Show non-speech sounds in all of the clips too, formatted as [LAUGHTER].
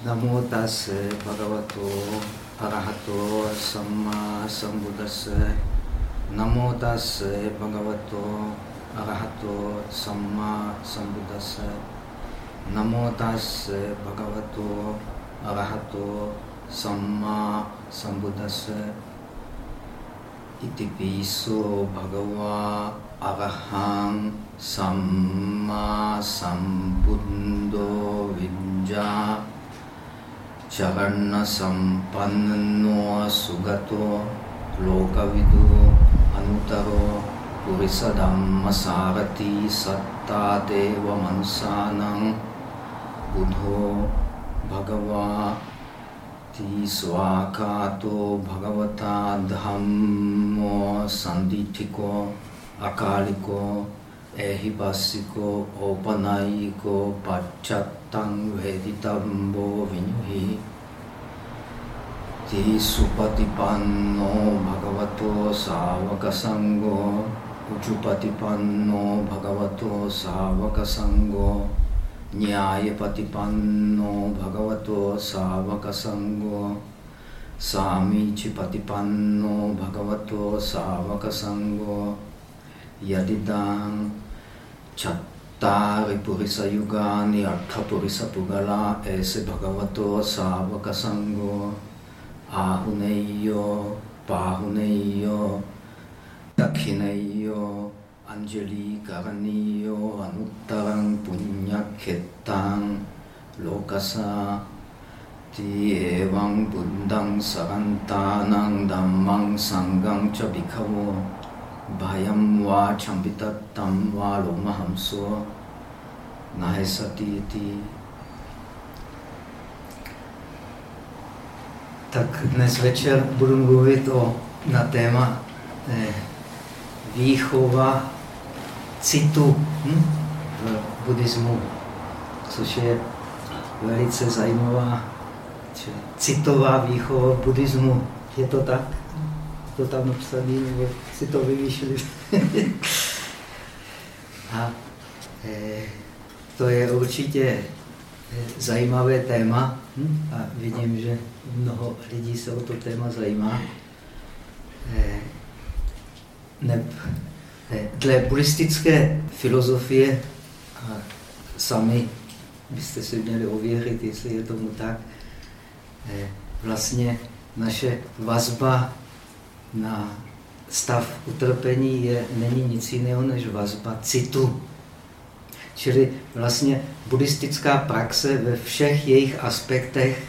නමෝ තස් භගවතෝ අරහතෝ සම්මා සම්බුද්දස්ස. නමෝ තස් භගවතෝ අරහතෝ සම්මා සම්බුද්දස්ස. නමෝ තස් භගවතෝ අරහතෝ සම්මා සම්බුද්දස්ස. ඉතිපිසෝ භගවා අරහං සම්මා සම්බුද්දෝ විඤ්ඤා. चरणसम्पन्नो सुगतो लोकविदुः अनुतरो पुरिसधम्मसारथी सत्ता देवमनसानं बुधो भगवाति स्वाकातो भगवता धम्मो सन्दिठिको अकालिको ऐहिपासिको औपनायिको पाश्चात्य ตังเวทิตัมโบวินุหิติสุปฏิปันโนภะคะวะโตสาวกสังโฆอุจุปฏิปันโนภะคะวะโตสาวกสังโฆญาณปฏิปันโนภะคะวะโตสาวกสังโฆสามิจิปฏิปันโนภะคะวะโตสาวกสังโฆยะติตังฉัต yugani artha purisa pugala ese bhagavato savaka sango ahuneyo pahuneyo dakhineyo anjali karaniyo anuttarang punya khettang lokasa ti evang buddhang sarantanang dhammang sangang cha Bhayam va champitattam va lomahamso nahesati iti. Tak dnes večer budu mluvit o, na téma eh, výchova citu hm, v buddhismu, což je velice zajímavá citová výchova v buddhismu. Je to tak? To tam napsaný, nebo si to vymýšleli. [LAUGHS] A e, to je určitě e, zajímavé téma hm? a vidím, že mnoho lidí se o to téma zajímá. E, ne, dle buddhistické filozofie, a sami byste si měli ověřit, jestli je tomu tak, vlastně naše vazba na stav utrpení je, není nic jiného než vazba citu. Čili vlastně buddhistická praxe ve všech jejich aspektech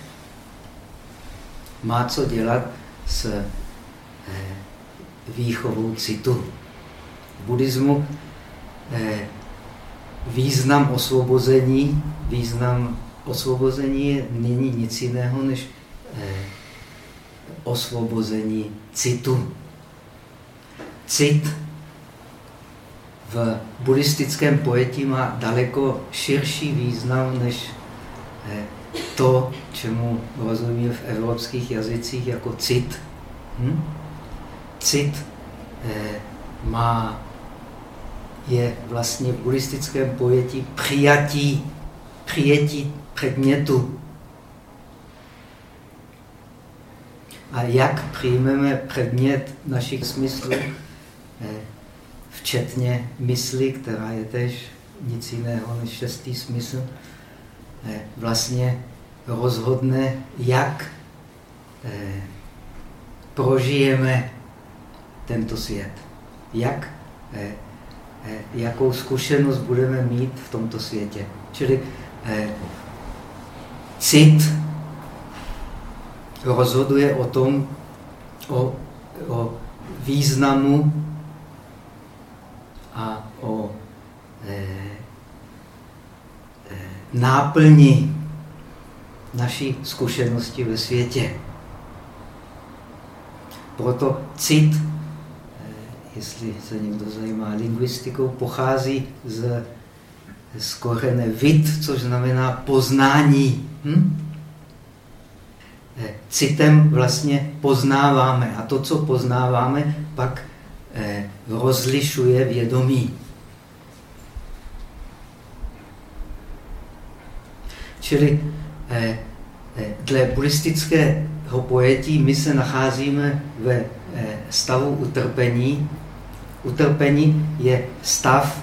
má co dělat s eh, výchovou citu. V buddhismu eh, význam osvobození, význam osvobození není nic jiného než eh, osvobození citu. Cit v buddhistickém pojetí má daleko širší význam než eh, to, čemu rozumí v evropských jazycích jako cit. Hm? Cit eh, má, je vlastně v buddhistickém pojetí přijatí, přijetí předmětu. A jak přijmeme předmět našich smyslů, eh, včetně mysli, která je tež nic jiného než šestý smysl, eh, vlastně rozhodne, jak eh, prožijeme tento svět. Jak, jakou zkušenost budeme mít v tomto světě. Čili cit rozhoduje o tom, o, o významu a o e, e, náplni naší zkušenosti ve světě. Proto cit, e, jestli se někdo zajímá lingvistikou, pochází z, z korene vid, což znamená poznání. Hm? Eh, citem vlastně poznáváme. A to, co poznáváme, pak eh, rozlišuje vědomí. Čili eh, dle buddhistického pojetí my se nacházíme ve stavu utrpení. Utrpení je stav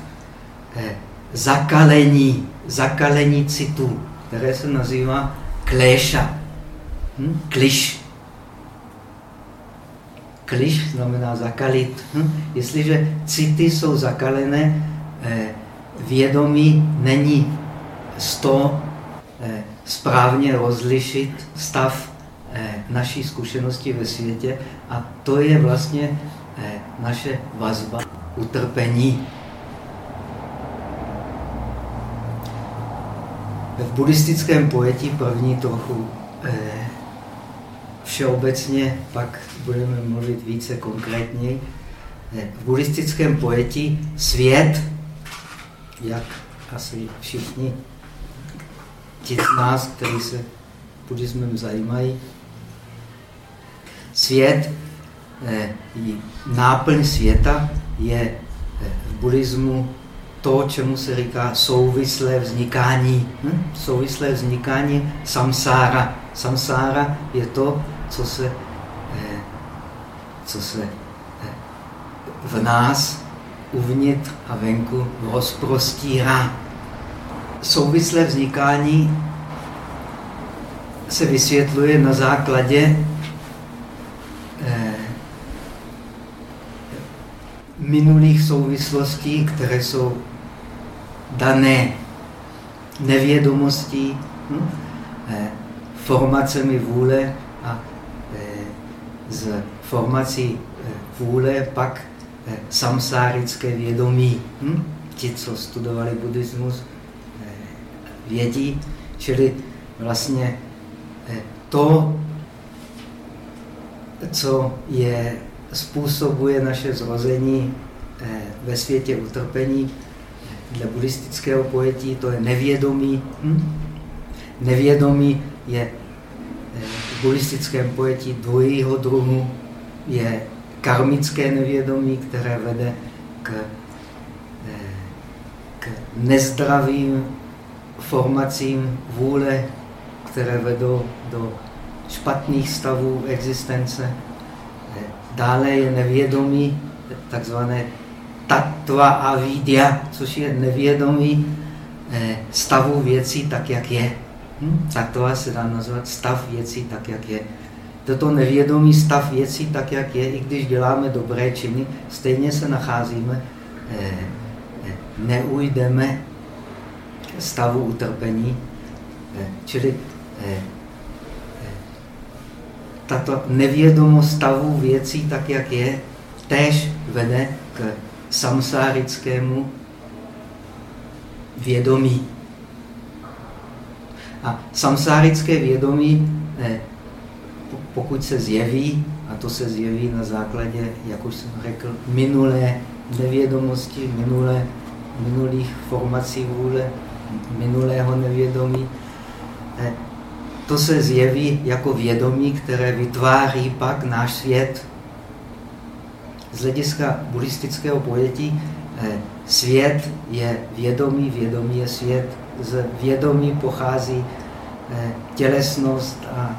zakalení, zakalení citu, které se nazývá kléša, hm? kliš. Kliš znamená zakalit. Hm? Jestliže city jsou zakalené, eh, vědomí není z toho eh, správně rozlišit stav eh, naší zkušenosti ve světě a to je vlastně naše vazba utrpení. V buddhistickém pojetí první trochu všeobecně, pak budeme mluvit více konkrétně. V buddhistickém pojetí svět, jak asi všichni ti z nás, kteří se buddhismem zajímají, svět, eh, náplň světa je eh, v buddhismu to, čemu se říká souvislé vznikání. Hm? Souvislé vznikání samsára. Samsára je to, co se, eh, co se eh, v nás uvnitř a venku rozprostírá. Souvislé vznikání se vysvětluje na základě eh, minulých souvislostí, které jsou dané nevědomostí, hm? formacemi vůle z formací eh, vůle pak eh, samsárické vědomí. Hm? Ti, co studovali buddhismus, eh, vědí, čili vlastně to, co je, způsobuje naše zrození ve světě utrpení, dle buddhistického pojetí, to je nevědomí. Hm? Nevědomí je buddhistickém pojetí dvojího druhu je karmické nevědomí, které vede k, eh, k nezdravým formacím vůle, které vedou do špatných stavů existence. Eh, dále je nevědomí, takzvané tatva a vidya, což je nevědomí eh, stavu věcí tak, jak je. Hm? Tato se dá nazvat stav věcí tak, jak je. Toto nevědomý stav věcí tak, jak je, i když děláme dobré činy, stejně se nacházíme, eh, eh, neujdeme stavu utrpení. Eh, čili tato nevědomost stavu věcí tak, jak je, též vede k samsárickému vědomí. A samsárické vědomí, eh, pokud se zjeví, a to se zjeví na základě, jak už jsem řekl, minulé nevědomosti, minulé, minulých formací vůle, minulého nevědomí, eh, to se zjeví jako vědomí, které vytváří pak náš svět. Z hlediska buddhistického pojetí eh, svět je vědomí, vědomí je svět z vědomí pochází eh, tělesnost a,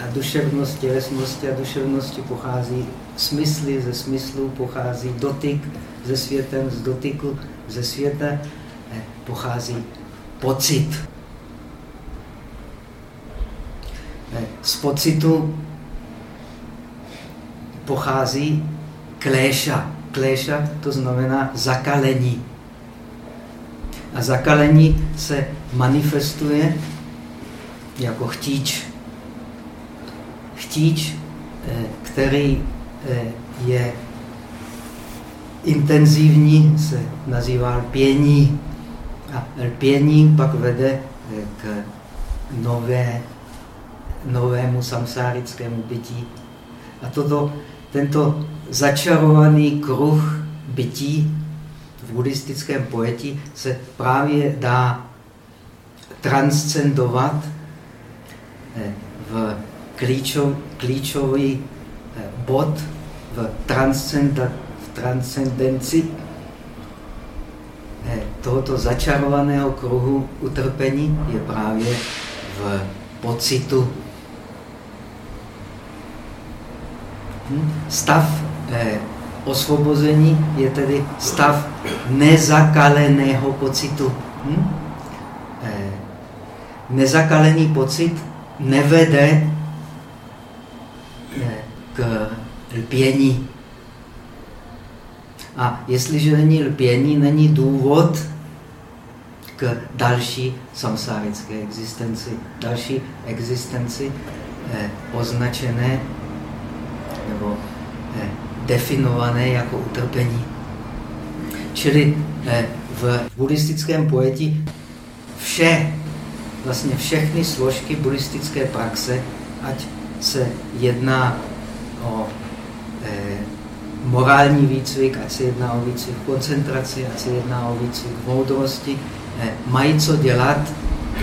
a duševnost tělesnosti a duševnosti pochází smysly, ze smyslu pochází dotyk ze světem, z dotyku ze světa eh, pochází pocit. Eh, z pocitu pochází kléša. Kléša to znamená zakalení. A zakalení se manifestuje jako chtíč. Chtíč, eh, který eh, je intenzivní, se nazývá lpění. A lpění pak vede eh, k nové, novému samsárickému bytí. A toto, tento začarovaný kruh bytí v buddhistickém pojetí se právě dá transcendovat eh, v klíčov, klíčový eh, bod v, v transcendenci eh, tohoto začarovaného kruhu utrpení je právě v pocitu. Hm? Stav osvobození je tedy stav nezakaleného pocitu. Hm? Eh, nezakalený pocit nevede eh, k lpění. A jestliže není lpění, není důvod k další samsárické existenci. Další existenci eh, označené nebo eh, definované jako utrpení. Čili eh, v buddhistickém pojetí vše, vlastně všechny složky buddhistické praxe, ať se jedná o eh, morální výcvik, ať se jedná o výcvik koncentraci, ať se jedná o výcvik moudrosti, eh, mají co dělat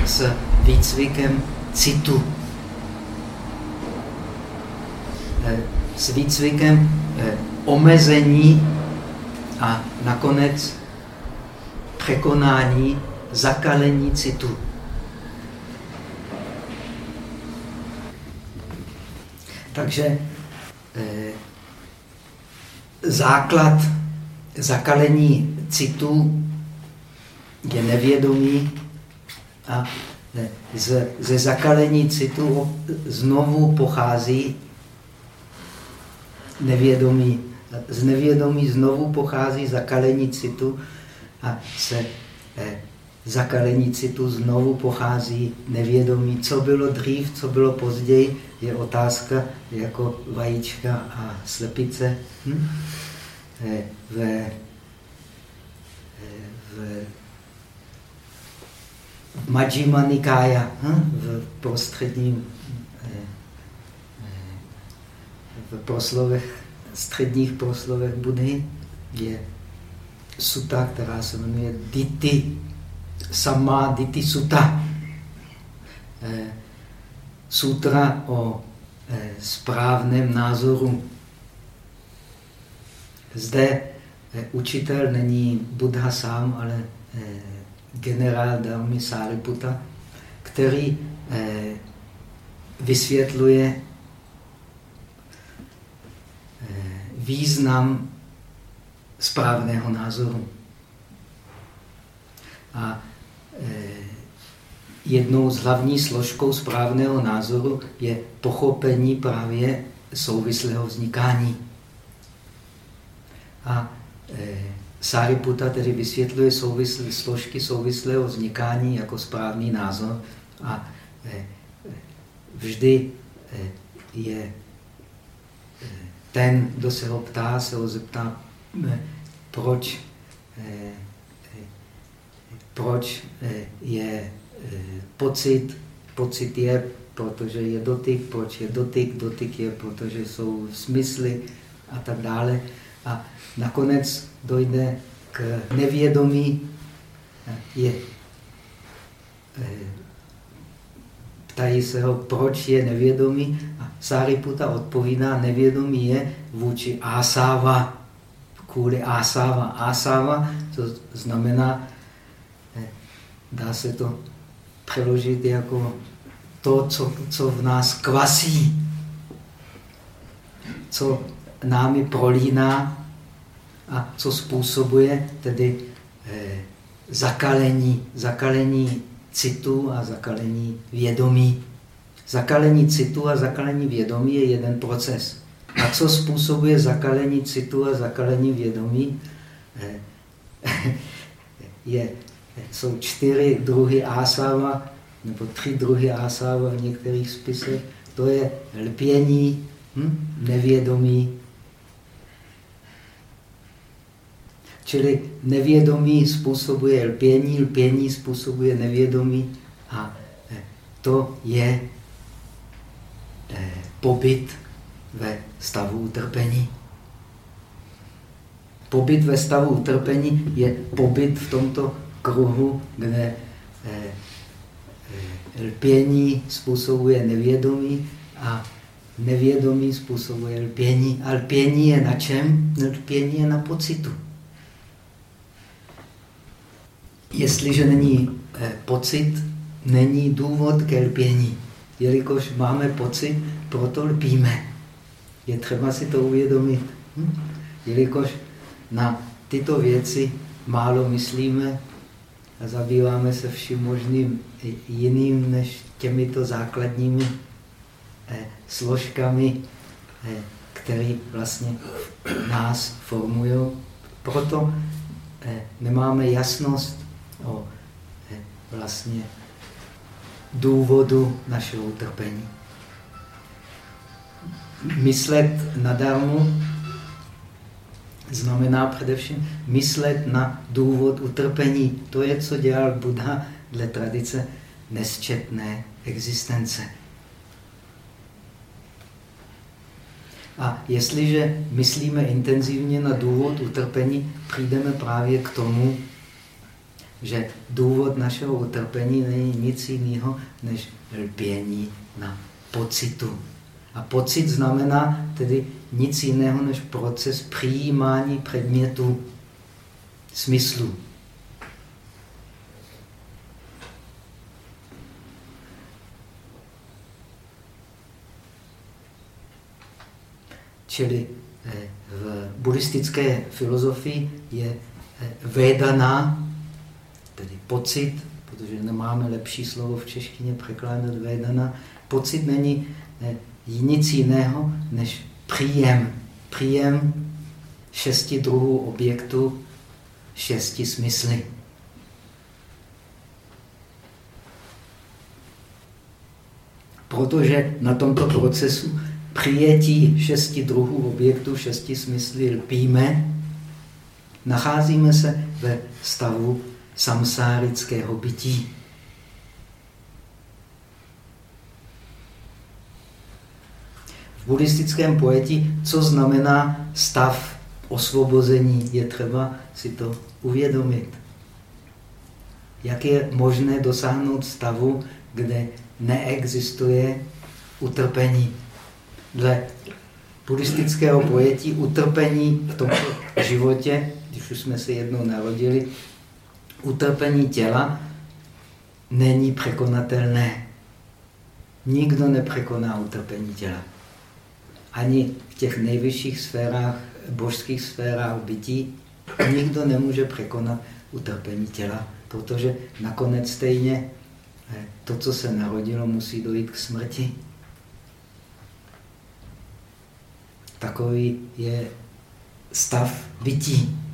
s výcvikem citu. Eh, s výcvikem eh, omezení a nakonec překonání zakalení citu. Takže eh, základ zakalení citu je nevědomí a ne, ze, ze zakalení citu znovu pochází nevědomí. Z nevědomí znovu pochází zakalení citu a se eh, zakalení citu znovu pochází nevědomí. Co bylo dřív, co bylo později, je otázka jako vajíčka a slepice. Hm? Eh, v, eh, v, v Majjima Nikaya, hm? v prostředním eh, v proslovech, středních proslovech Budhy je suta, která se jmenuje Diti Sama Diti Sutta. Sutra o správném názoru. Zde učitel není Buddha sám, ale generál Dharmi Sariputta, který vysvětluje význam správného názoru. A e, jednou z hlavní složkou správného názoru je pochopení právě souvislého vznikání. A e, Sariputta tedy vysvětluje souvisl, složky souvislého vznikání jako správný názor a e, vždy je ten, kdo se ho ptá, se ho zeptá, proč, eh, eh, proč eh, je pocit, pocit je, protože je dotyk, proč je dotyk, dotyk je, protože jsou smysly a tak dále. A nakonec dojde k nevědomí, je Ptají se ho, proč je nevědomý. Sariputa odpovídá, nevědomí je vůči asáva, kvůli asáva. Asáva, to znamená, eh, dá se to přeložit jako to, co, co v nás kvasí, co námi prolíná a co způsobuje tedy eh, zakalení, zakalení citu a zakalení vědomí. Zakalení citu a zakalení vědomí je jeden proces. A co způsobuje zakalení citu a zakalení vědomí? Eh, [LAUGHS] je, jsou čtyři druhy ásáva, nebo tři druhy ásáva v některých spisech. To je lpění, hm? nevědomí, Čili nevědomí způsobuje lpění, lpění způsobuje nevědomí a eh, to je pobyt ve stavu utrpení. Pobyt ve stavu utrpení je pobyt v tomto kruhu, kde eh, lpění způsobuje nevědomí a nevědomí způsobuje lpění. A lpění je na čem? Lpění je na pocitu. Jestliže není eh, pocit, není důvod ke lpění. Jelikož máme pocit, proto lpíme. Je třeba si to uvědomit. Hm? Jelikož na tyto věci málo myslíme a zabýváme se vším možným jiným než těmito základními eh, složkami, eh, které vlastně nás formují. Proto eh, nemáme jasnost o eh, vlastně důvodu našeho utrpení. Myslet nadarmo znamená především myslet na důvod utrpení. To je, co dělal Buddha dle tradice nesčetné existence. A jestliže myslíme intenzivně na důvod utrpení, přijdeme právě k tomu, že důvod našeho utrpení není nic jiného než lpění na pocitu. A pocit znamená tedy nic jiného než proces přijímání předmětu smyslu. Čili eh, v buddhistické filozofii je eh, vedana, tedy pocit, protože nemáme lepší slovo v češtině překládat vedana, pocit není eh, nic jiného než příjem. Příjem šesti druhů objektu, šesti smysly. Protože na tomto procesu přijetí šesti druhů objektu, šesti smysly lpíme, nacházíme se ve stavu samsárického bytí. V buddhistickém pojetí, co znamená stav osvobození, je třeba si to uvědomit. Jak je možné dosáhnout stavu, kde neexistuje utrpení? Dle buddhistického pojetí utrpení v tomto životě, když už jsme se jednou narodili, utrpení těla není překonatelné. Nikdo nepřekoná utrpení těla ani v těch nejvyšších sférách, božských sférách bytí, nikdo nemůže překonat utrpení těla, protože nakonec stejně eh, to, co se narodilo, musí dojít k smrti. Takový je stav bytí.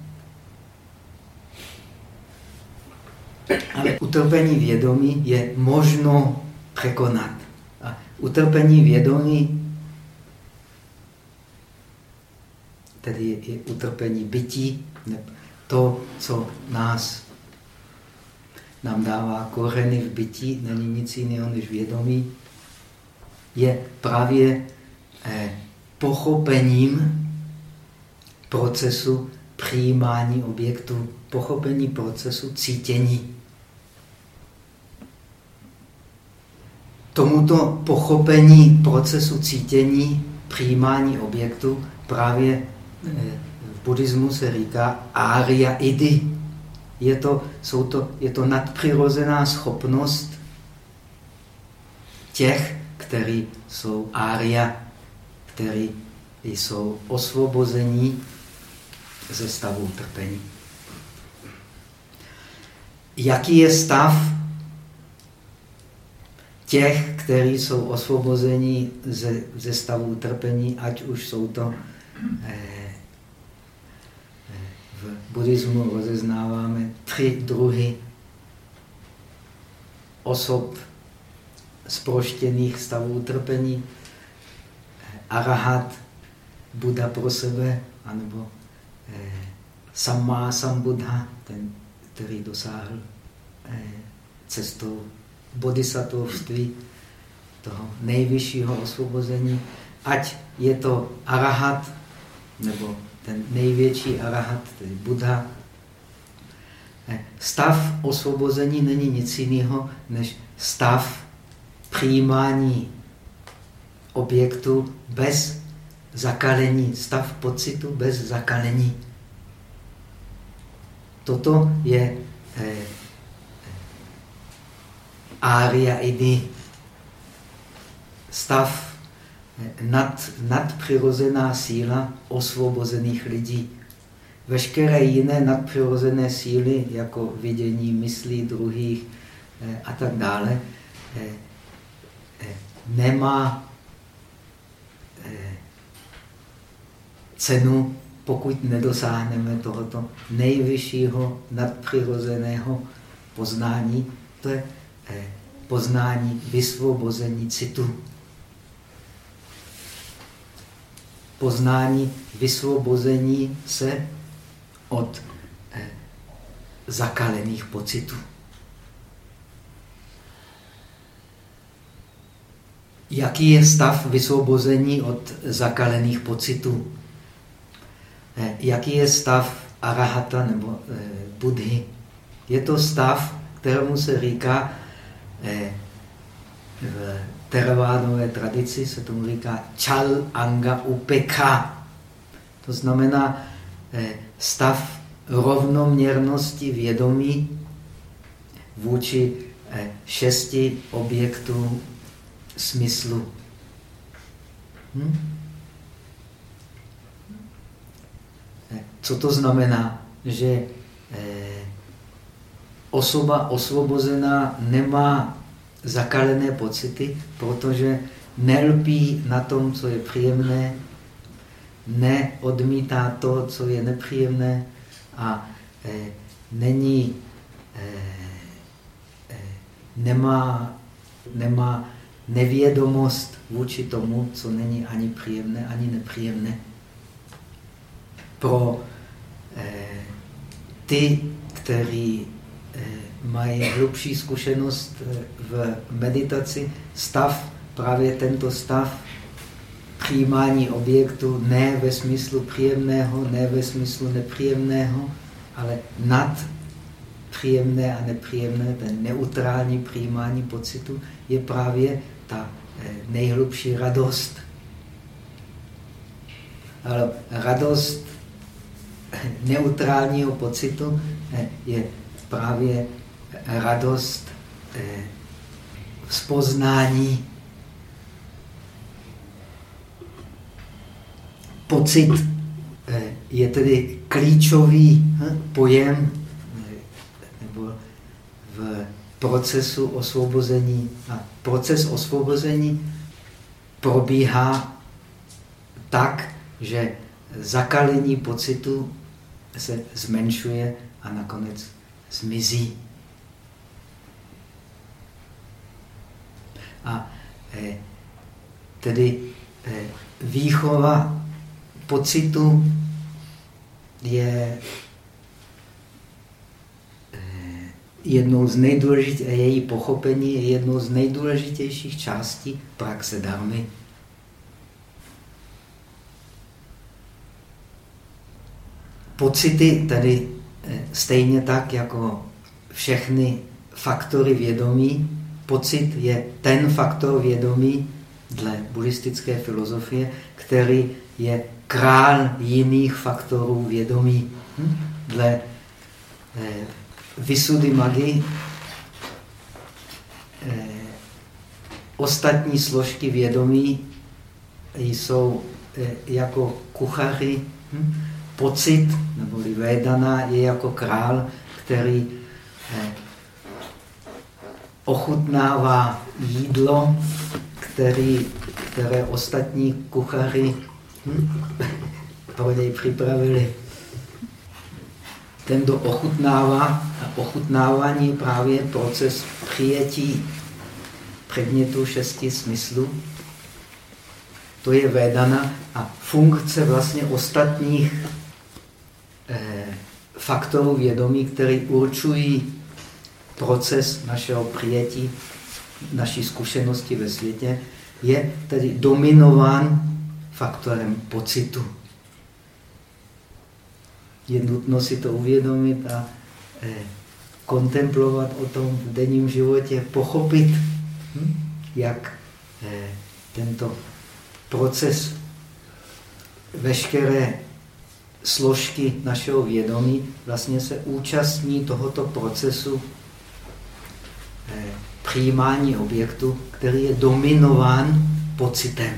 Ale utrpení vědomí je možno překonat. A utrpení vědomí tedy je utrpení bytí, to, co nás nám dává kořeny v bytí, není nic jiného než vědomí, je právě eh, pochopením procesu přijímání objektu, pochopení procesu cítění. Tomuto pochopení procesu cítění, přijímání objektu právě v buddhismu se říká ária idy. Je to, jsou to, je to nadpřirozená schopnost těch, kteří jsou ária, kteří jsou osvobození ze stavu utrpení. Jaký je stav těch, kteří jsou osvobození ze, ze stavu utrpení, ať už jsou to eh, v buddhismu rozeznáváme tři druhy osob zproštěných stavů utrpení. Arahat, Buddha pro sebe, anebo eh, Samma Sambuddha, ten, který dosáhl eh, cestou bodhisattvství, toho nejvyššího osvobození. Ať je to arahat, nebo ten největší arahat, tedy Buddha. Stav osvobození není nic jiného, než stav přijímání objektu bez zakalení, stav pocitu bez zakalení. Toto je eh, ária idy. stav nad, nadpřirozená síla osvobozených lidí. Veškeré jiné nadpřirozené síly, jako vidění myslí druhých a tak dále, nemá cenu, pokud nedosáhneme tohoto nejvyššího nadpřirozeného poznání, to je eh, poznání vysvobození citu. Poznání vysvobození se od eh, zakalených pocitů. Jaký je stav vysvobození od zakalených pocitů? Eh, jaký je stav arahata nebo budhy? Je to stav, kterému se říká eh, v teravádové tradici se tomu říká čal anga upeka. To znamená eh, stav rovnoměrnosti vědomí vůči eh, šesti objektů smyslu. Hm? Co to znamená? Že osoba osvobozená nemá zakalené pocity, protože nelpí na tom, co je příjemné, neodmítá to, co je nepříjemné a e, není, e, e, nemá, nemá nevědomost vůči tomu, co není ani příjemné, ani nepříjemné. Pro e, ty, kteří mají hlubší zkušenost eh, v meditaci, stav, právě tento stav přijímání objektu ne ve smyslu příjemného, ne ve smyslu nepříjemného, ale nad příjemné a nepříjemné, ten neutrální přijímání pocitu, je právě ta eh, nejhlubší radost. Ale radost neutrálního pocitu je právě radost z eh, poznání. Pocit eh, je tedy klíčový hm, pojem nebo v procesu osvobození. A proces osvobození probíhá tak, že zakalení pocitu se zmenšuje a nakonec zmizí. A eh, tedy eh, výchova pocitu je eh, jednou z nejdůležitějších, její pochopení je jednou z nejdůležitějších částí praxe darmy. Pocity tedy stejně tak jako všechny faktory vědomí, pocit je ten faktor vědomí dle buddhistické filozofie, který je král jiných faktorů vědomí. Hm? Dle eh, Vysudy Magi eh, ostatní složky vědomí jsou eh, jako kuchaři, hm? Pocit, nebo Vedana, je jako král, který eh, ochutnává jídlo, který, které ostatní kuchaři hm, pro něj připravili. Ten, kdo ochutnává, a ochutnávání je právě proces přijetí předmětu šesti smyslů. To je Vedana a funkce vlastně ostatních faktorů vědomí, které určují proces našeho přijetí, naší zkušenosti ve světě, je tedy dominován faktorem pocitu. Je nutno si to uvědomit a eh, kontemplovat o tom v denním životě, pochopit, hm, jak eh, tento proces veškeré složky našeho vědomí vlastně se účastní tohoto procesu eh, přijímání objektu, který je dominován pocitem.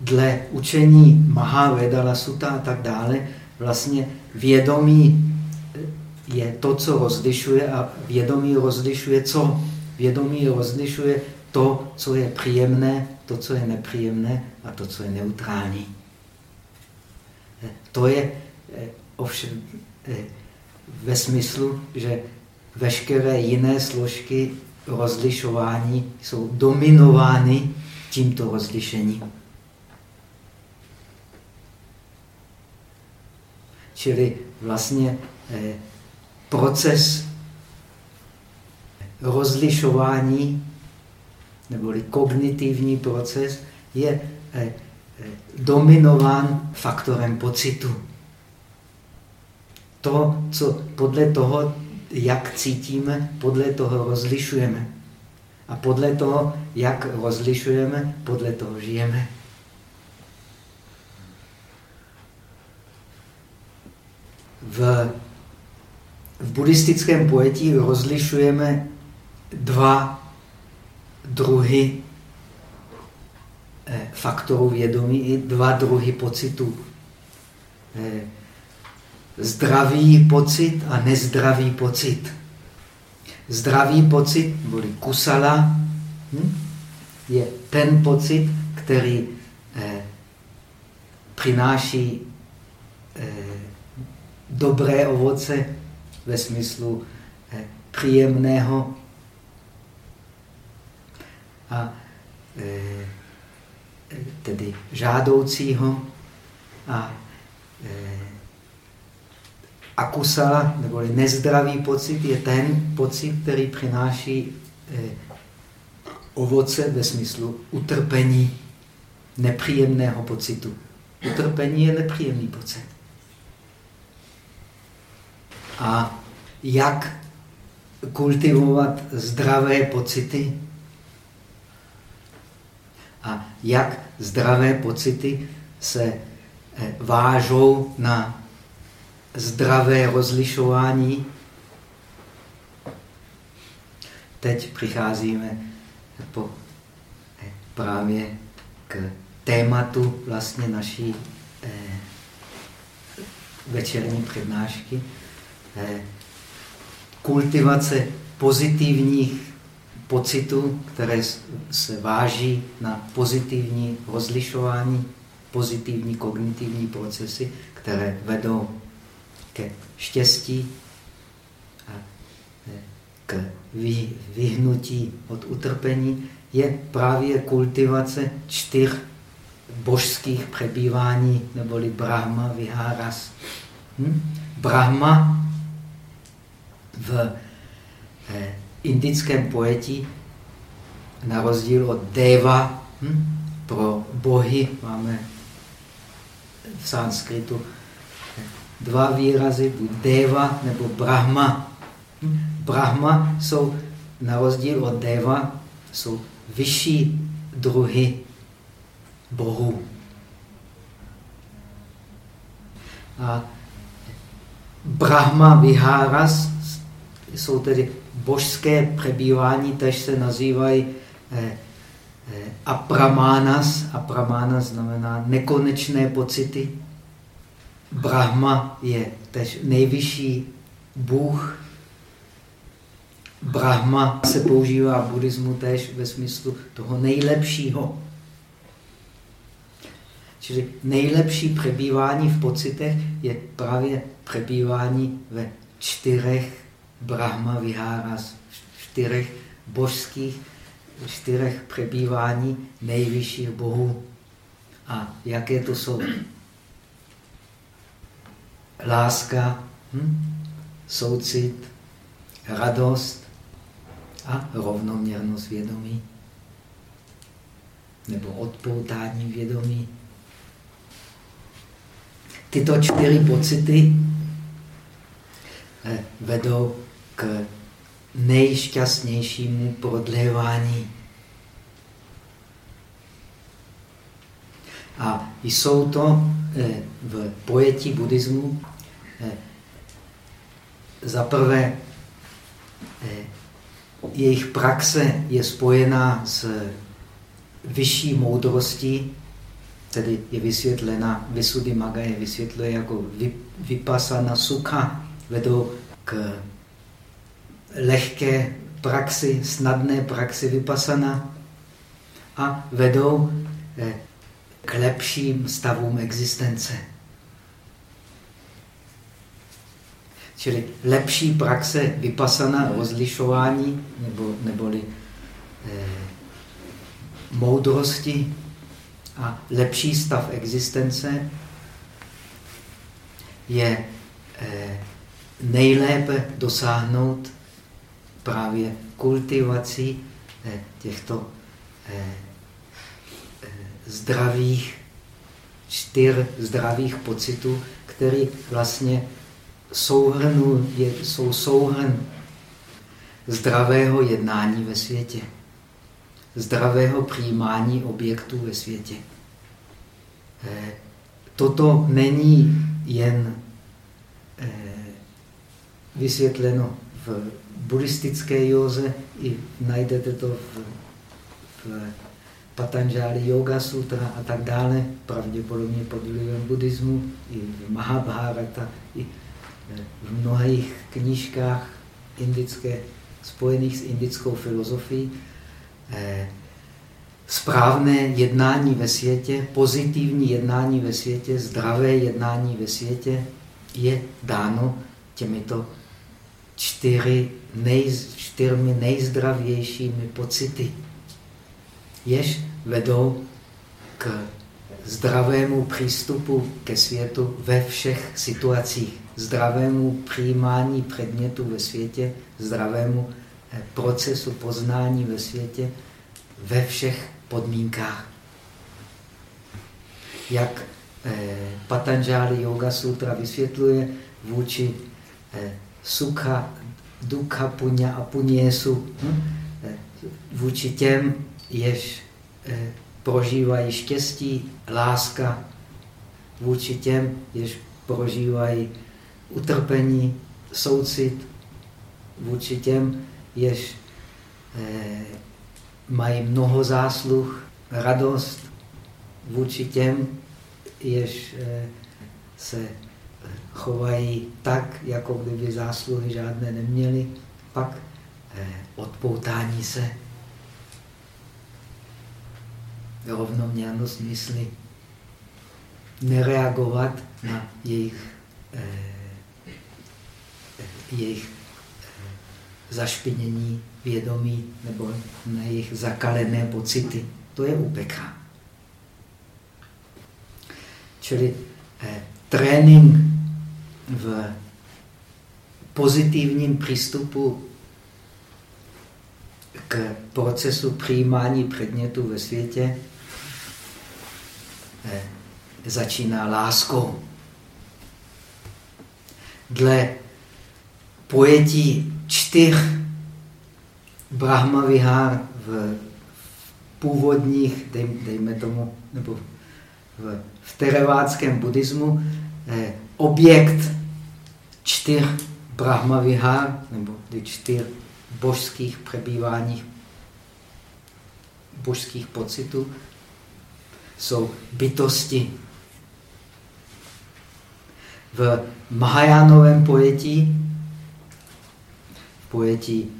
Dle učení Mahavedala Sutta a tak dále, vlastně vědomí je to, co rozlišuje a vědomí rozlišuje co? Vědomí rozlišuje to, co je příjemné, to, co je nepříjemné a to, co je neutrální. To je eh, ovšem eh, ve smyslu, že veškeré jiné složky rozlišování jsou dominovány tímto rozlišením. Čili vlastně eh, proces rozlišování neboli kognitivní proces je eh, eh, dominován faktorem pocitu. To, co podle toho, jak cítíme, podle toho rozlišujeme. A podle toho, jak rozlišujeme, podle toho žijeme. V, v buddhistickém pojetí rozlišujeme dva druhy eh, faktorů vědomí i dva druhy pocitů. Eh, zdravý pocit a nezdravý pocit. Zdravý pocit, bude kusala, hm, je ten pocit, který eh, přináší dobré ovoce ve smyslu příjemného a e, tedy žádoucího a e, akusala, nebo nezdravý pocit, je ten pocit, který přináší e, ovoce ve smyslu utrpení, nepříjemného pocitu. Utrpení je nepříjemný pocit. A jak kultivovat zdravé pocity? A jak zdravé pocity se eh, vážou na zdravé rozlišování. Teď přicházíme po, eh, právě k tématu vlastně naší eh, večerní přednášky. Kultivace pozitivních pocitů, které se váží na pozitivní rozlišování, pozitivní kognitivní procesy, které vedou ke štěstí a e, k vyhnutí od utrpení, je právě kultivace čtyř božských přebývání, neboli Brahma, Viharas. Hm? Brahma v eh, indickém pojetí, na rozdíl od Deva, hm? pro bohy máme v sanskritu dva výrazy, buď Deva nebo Brahma. Hm? Brahma jsou, na rozdíl od Deva, jsou vyšší druhy bohů. A Brahma Viharas jsou tedy božské přebývání, tež se nazývají eh, eh, apramanas. Apramanas znamená nekonečné pocity. Brahma je tež nejvyšší Bůh. Brahma se používá v buddhismu tež ve smyslu toho nejlepšího. Čili nejlepší přebývání v pocitech je právě přebývání ve čtyřech Brahma Vihara z čtyřech božských, čtyřech přebývání nejvyšších bohů. A jaké to jsou? Láska, hm? soucit, radost a rovnoměrnost vědomí. Nebo odpoutání vědomí. Tyto čtyři pocity eh, vedou k nejšťastnějšímu prodlévání. A jsou to eh, v pojetí buddhismu eh, za prvé eh, jejich praxe je spojená s vyšší moudrostí, tedy je vysvětlena, Maga je vysvětluje jako vypasana sukha, vedou k lehké praxi, snadné praxi vypasana a vedou eh, k lepším stavům existence. Čili lepší praxe vypasana rozlišování nebo, neboli eh, moudrosti a lepší stav existence je eh, nejlépe dosáhnout právě kultivací eh, těchto eh, eh, zdravých, čtyř zdravých pocitů, které vlastně souhrnu, je, jsou souhrn zdravého jednání ve světě, zdravého přijímání objektů ve světě. Toto není jen vysvětleno v buddhistické józe, i najdete to v, v Patanžáli Yoga Sutra a tak dále, pravděpodobně pod vlivem buddhismu, i v Mahabharata, i v mnohých knížkách indické, spojených s indickou filozofií. Eh, správné jednání ve světě, pozitivní jednání ve světě, zdravé jednání ve světě je dáno těmito čtyři nej, čtyřmi nejzdravějšími pocity, jež vedou k zdravému přístupu ke světu ve všech situacích, zdravému přijímání předmětu ve světě, zdravému eh, procesu poznání ve světě ve všech podmínkách. Jak eh, Patanjali Yoga Sutra vysvětluje vůči eh, sukha, dukha, punya a puněsu hm? vůči těm, jež eh, prožívají štěstí, láska, vůči těm, jež prožívají utrpení, soucit, vůči těm, jež eh, mají mnoho zásluh, radost, vůči těm, jež eh, se chovají tak, jako kdyby zásluhy žádné neměli, pak eh, odpoutání se, rovnoměrnost mysli, nereagovat na jejich, eh, jejich eh, zašpinění vědomí nebo na jejich zakalené pocity. To je upeka. Čili eh, trénink v pozitivním přístupu k procesu přijímání předmětu ve světě eh, začíná láskou. Dle pojetí čtyř Brahma Vihár v původních, dej, dejme tomu, nebo v, v tereváckém buddhismu, eh, objekt čtyř Brahma nebo ty čtyř božských přebývání, božských pocitů, jsou bytosti. V Mahajánovém pojetí, v pojetí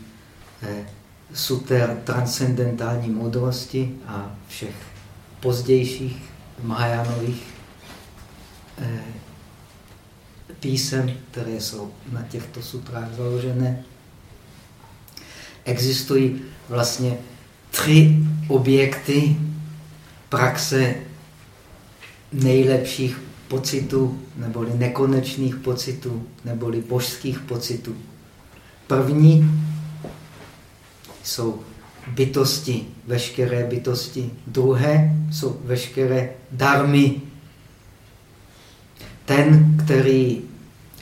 eh, suter transcendentální moudrosti a všech pozdějších Mahajánových eh, písem, které jsou na těchto sutrách založené, existují vlastně tři objekty praxe nejlepších pocitů, neboli nekonečných pocitů, neboli božských pocitů. První jsou bytosti, veškeré bytosti. Druhé jsou veškeré darmy. Ten, který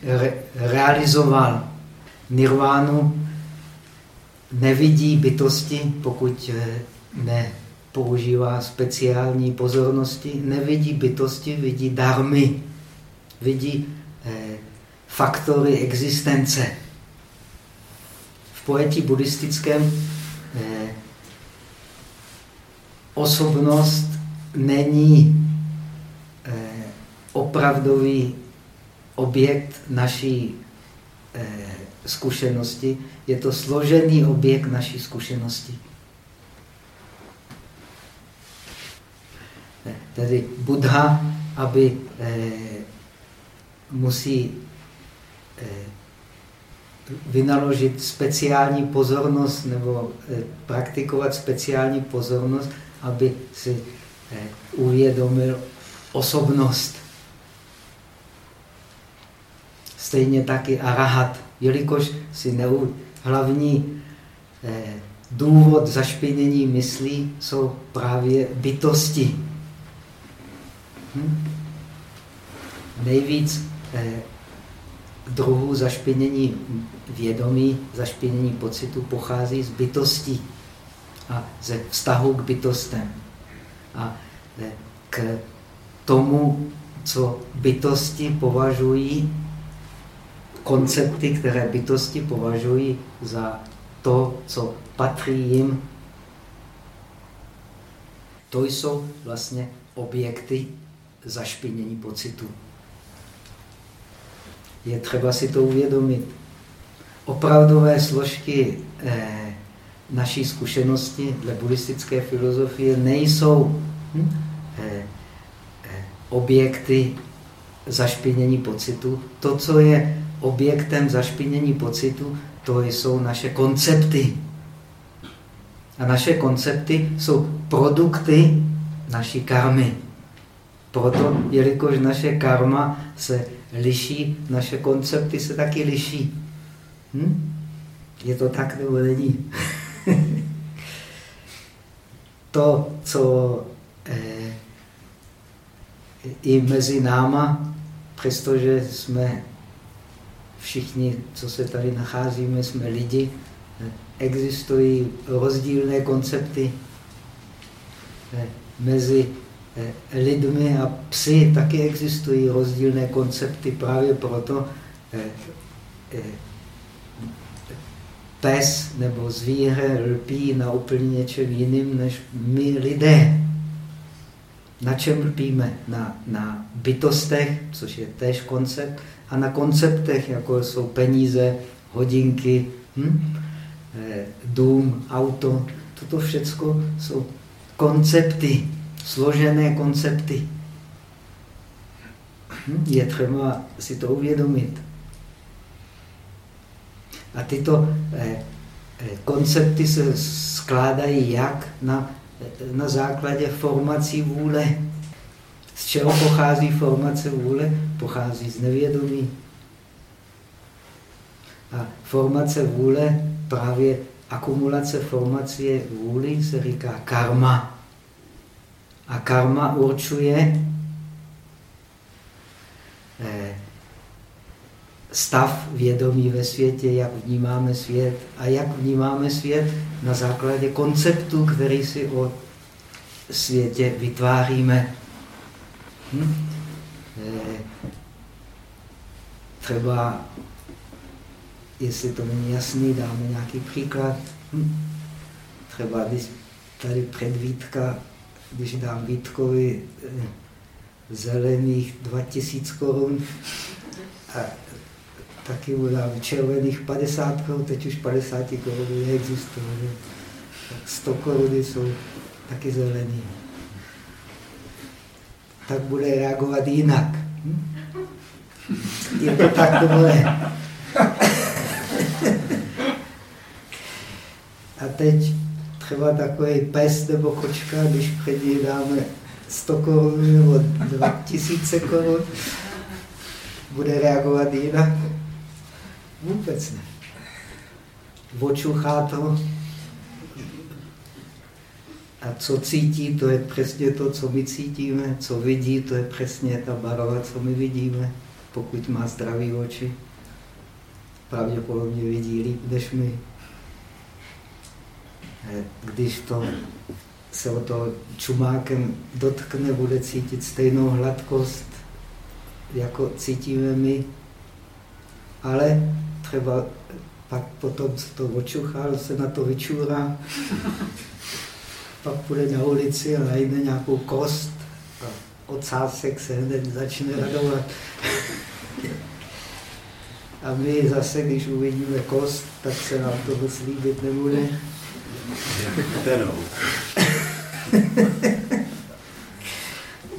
re realizoval nirvánu, nevidí bytosti, pokud eh, nepoužívá speciální pozornosti, nevidí bytosti, vidí darmy, vidí eh, faktory existence. V pojetí buddhistickém eh, osobnost není opravdový objekt naší eh, zkušenosti, je to složený objekt naší zkušenosti. Eh, tedy Buddha, aby eh, musí eh, vynaložit speciální pozornost nebo eh, praktikovat speciální pozornost, aby si eh, uvědomil osobnost. Stejně taky arahat, jelikož si neu, hlavní eh, důvod zašpinění myslí jsou právě bytosti. Hm? Nejvíc eh, druhů zašpinění vědomí, zašpinění pocitu pochází z bytostí a ze vztahu k bytostem. A eh, k tomu, co bytosti považují, koncepty, které bytosti považují za to, co patří jim, to jsou vlastně objekty zašpinění pocitu. Je třeba si to uvědomit. Opravdové složky eh, naší zkušenosti dle buddhistické filozofie nejsou hm, eh, eh, objekty zašpinění pocitu. To, co je objektem zašpinění pocitu, to jsou naše koncepty. A naše koncepty jsou produkty naší karmy. Proto, jelikož naše karma se liší, naše koncepty se taky liší. Hm? Je to tak nebo není? [LAUGHS] to, co eh, i mezi náma, přestože jsme všichni, co se tady nacházíme, jsme lidi, existují rozdílné koncepty eh, mezi eh, lidmi a psy taky existují rozdílné koncepty. Právě proto eh, pes nebo zvíře lpí na úplně něčem jiným než my lidé. Na čem lpíme? Na, na bytostech, což je též koncept, a na konceptech, jako jsou peníze, hodinky, hm? Eh, dům, auto. Toto všechno jsou koncepty, složené koncepty. Hm? Je třeba si to uvědomit. A tyto eh, eh, koncepty se skládají jak na, na základě formací vůle. Z čeho pochází formace vůle? Pochází z nevědomí. A formace vůle, právě akumulace formace vůli se říká karma. A karma určuje eh, stav vědomí ve světě, jak vnímáme svět a jak vnímáme svět na základě konceptu, který si o světě vytváříme. Hm? Eh, třeba, jestli to není jasný, dáme nějaký příklad. Hm? Třeba když tady před Vítka, když dám Vítkovi eh, zelených 2000 korun a taky mu dám červených 50 korun, teď už 50 korun neexistuje. 100 koruny jsou taky zelený tak bude reagovat jinak. Hm? Je to tak, tohle. A teď třeba takový pes nebo kočka, když před ní dáme 100 korun nebo 2000 korun, bude reagovat jinak? Vůbec ne. Očuchá to, a co cítí, to je přesně to, co my cítíme. Co vidí, to je přesně ta barva, co my vidíme. Pokud má zdravý oči, pravděpodobně vidí líp než my. Když to se o to čumákem dotkne, bude cítit stejnou hladkost, jako cítíme my. Ale třeba pak potom, co to očuchal, se na to vyčůrá, pak půjde na ulici a najde nějakou kost a ocásek se hned začne radovat. A my zase, když uvidíme kost, tak se nám to moc líbit nebude.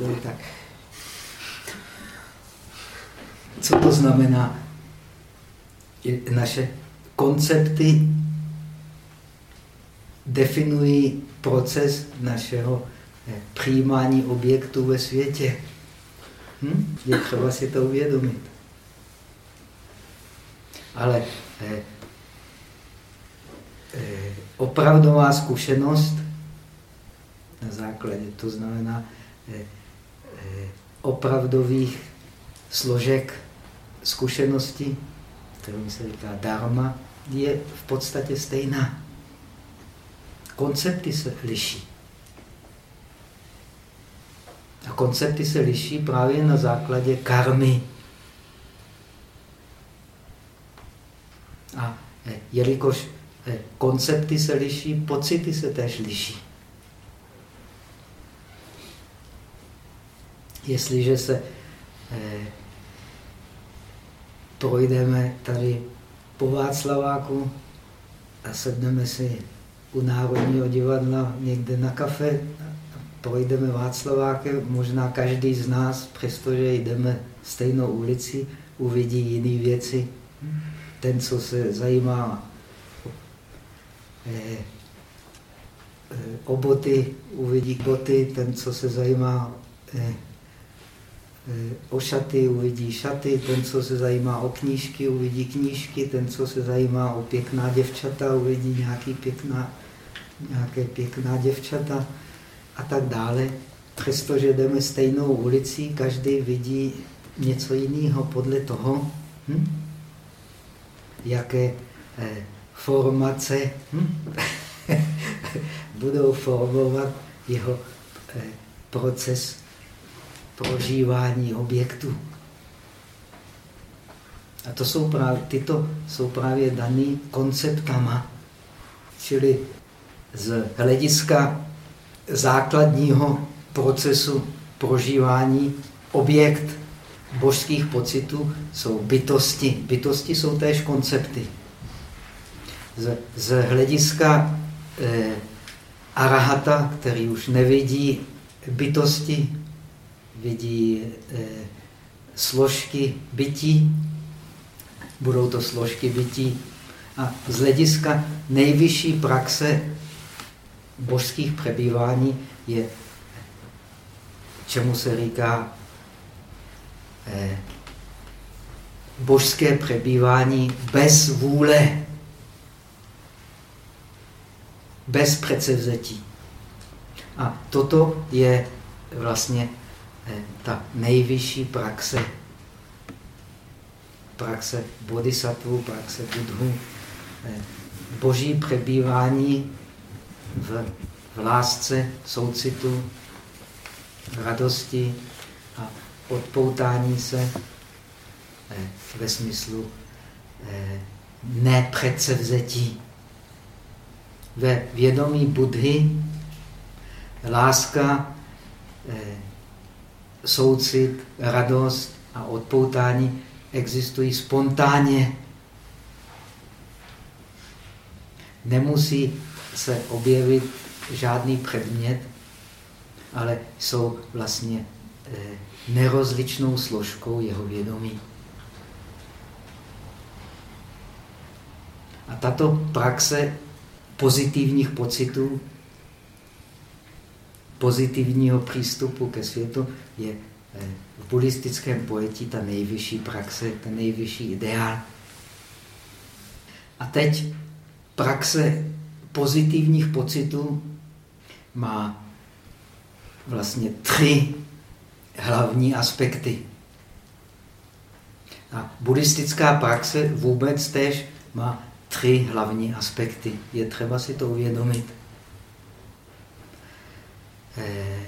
no, tak. Co to znamená? Naše koncepty definují proces našeho eh, přijímání objektů ve světě. Hm? Je třeba si to uvědomit. Ale eh, eh, opravdová zkušenost na základě, to znamená eh, eh, opravdových složek zkušenosti, kterým se říká dharma, je v podstatě stejná. Koncepty se liší. A koncepty se liší právě na základě karmy. A eh, jelikož eh, koncepty se liší, pocity se též liší. Jestliže se eh, projdeme tady po Václaváku a sedneme si u Národního divadla někde na kafe, projdeme Václavákem, možná každý z nás, přestože jdeme stejnou ulici, uvidí jiné věci. Ten, co se zajímá eh, eh, o boty, uvidí boty, ten, co se zajímá eh, o šaty, uvidí šaty, ten, co se zajímá o knížky, uvidí knížky, ten, co se zajímá o pěkná děvčata, uvidí nějaký pěkná, nějaké pěkná děvčata a tak dále. Přestože jdeme stejnou ulicí, každý vidí něco jiného podle toho, hm? jaké eh, formace hm? [LAUGHS] budou formovat jeho eh, proces prožívání objektů. A to jsou právě, tyto jsou právě daný konceptama, čili z hlediska základního procesu prožívání objekt božských pocitů jsou bytosti. Bytosti jsou též koncepty. Z, z hlediska eh, arahata, který už nevidí bytosti, vidí eh, složky bytí, budou to složky bytí. A z hlediska nejvyšší praxe božských přebývání je, čemu se říká eh, božské přebývání bez vůle, bez předsevzetí. A toto je vlastně Eh, ta nejvyšší praxe, praxe bodhisattva, praxe budhu, eh, boží přebývání v, v lásce, soucitu, radosti a odpoutání se eh, ve smyslu nepředsevzetí. Ve vědomí Budhy láska soucit, radost a odpoutání existují spontánně. Nemusí se objevit žádný předmět, ale jsou vlastně eh, nerozličnou složkou jeho vědomí. A tato praxe pozitivních pocitů pozitivního přístupu ke světu je eh, v buddhistickém pojetí ta nejvyšší praxe, ten nejvyšší ideál. A teď praxe pozitivních pocitů má vlastně tři hlavní aspekty. A buddhistická praxe vůbec tež má tři hlavní aspekty. Je třeba si to uvědomit. Eh,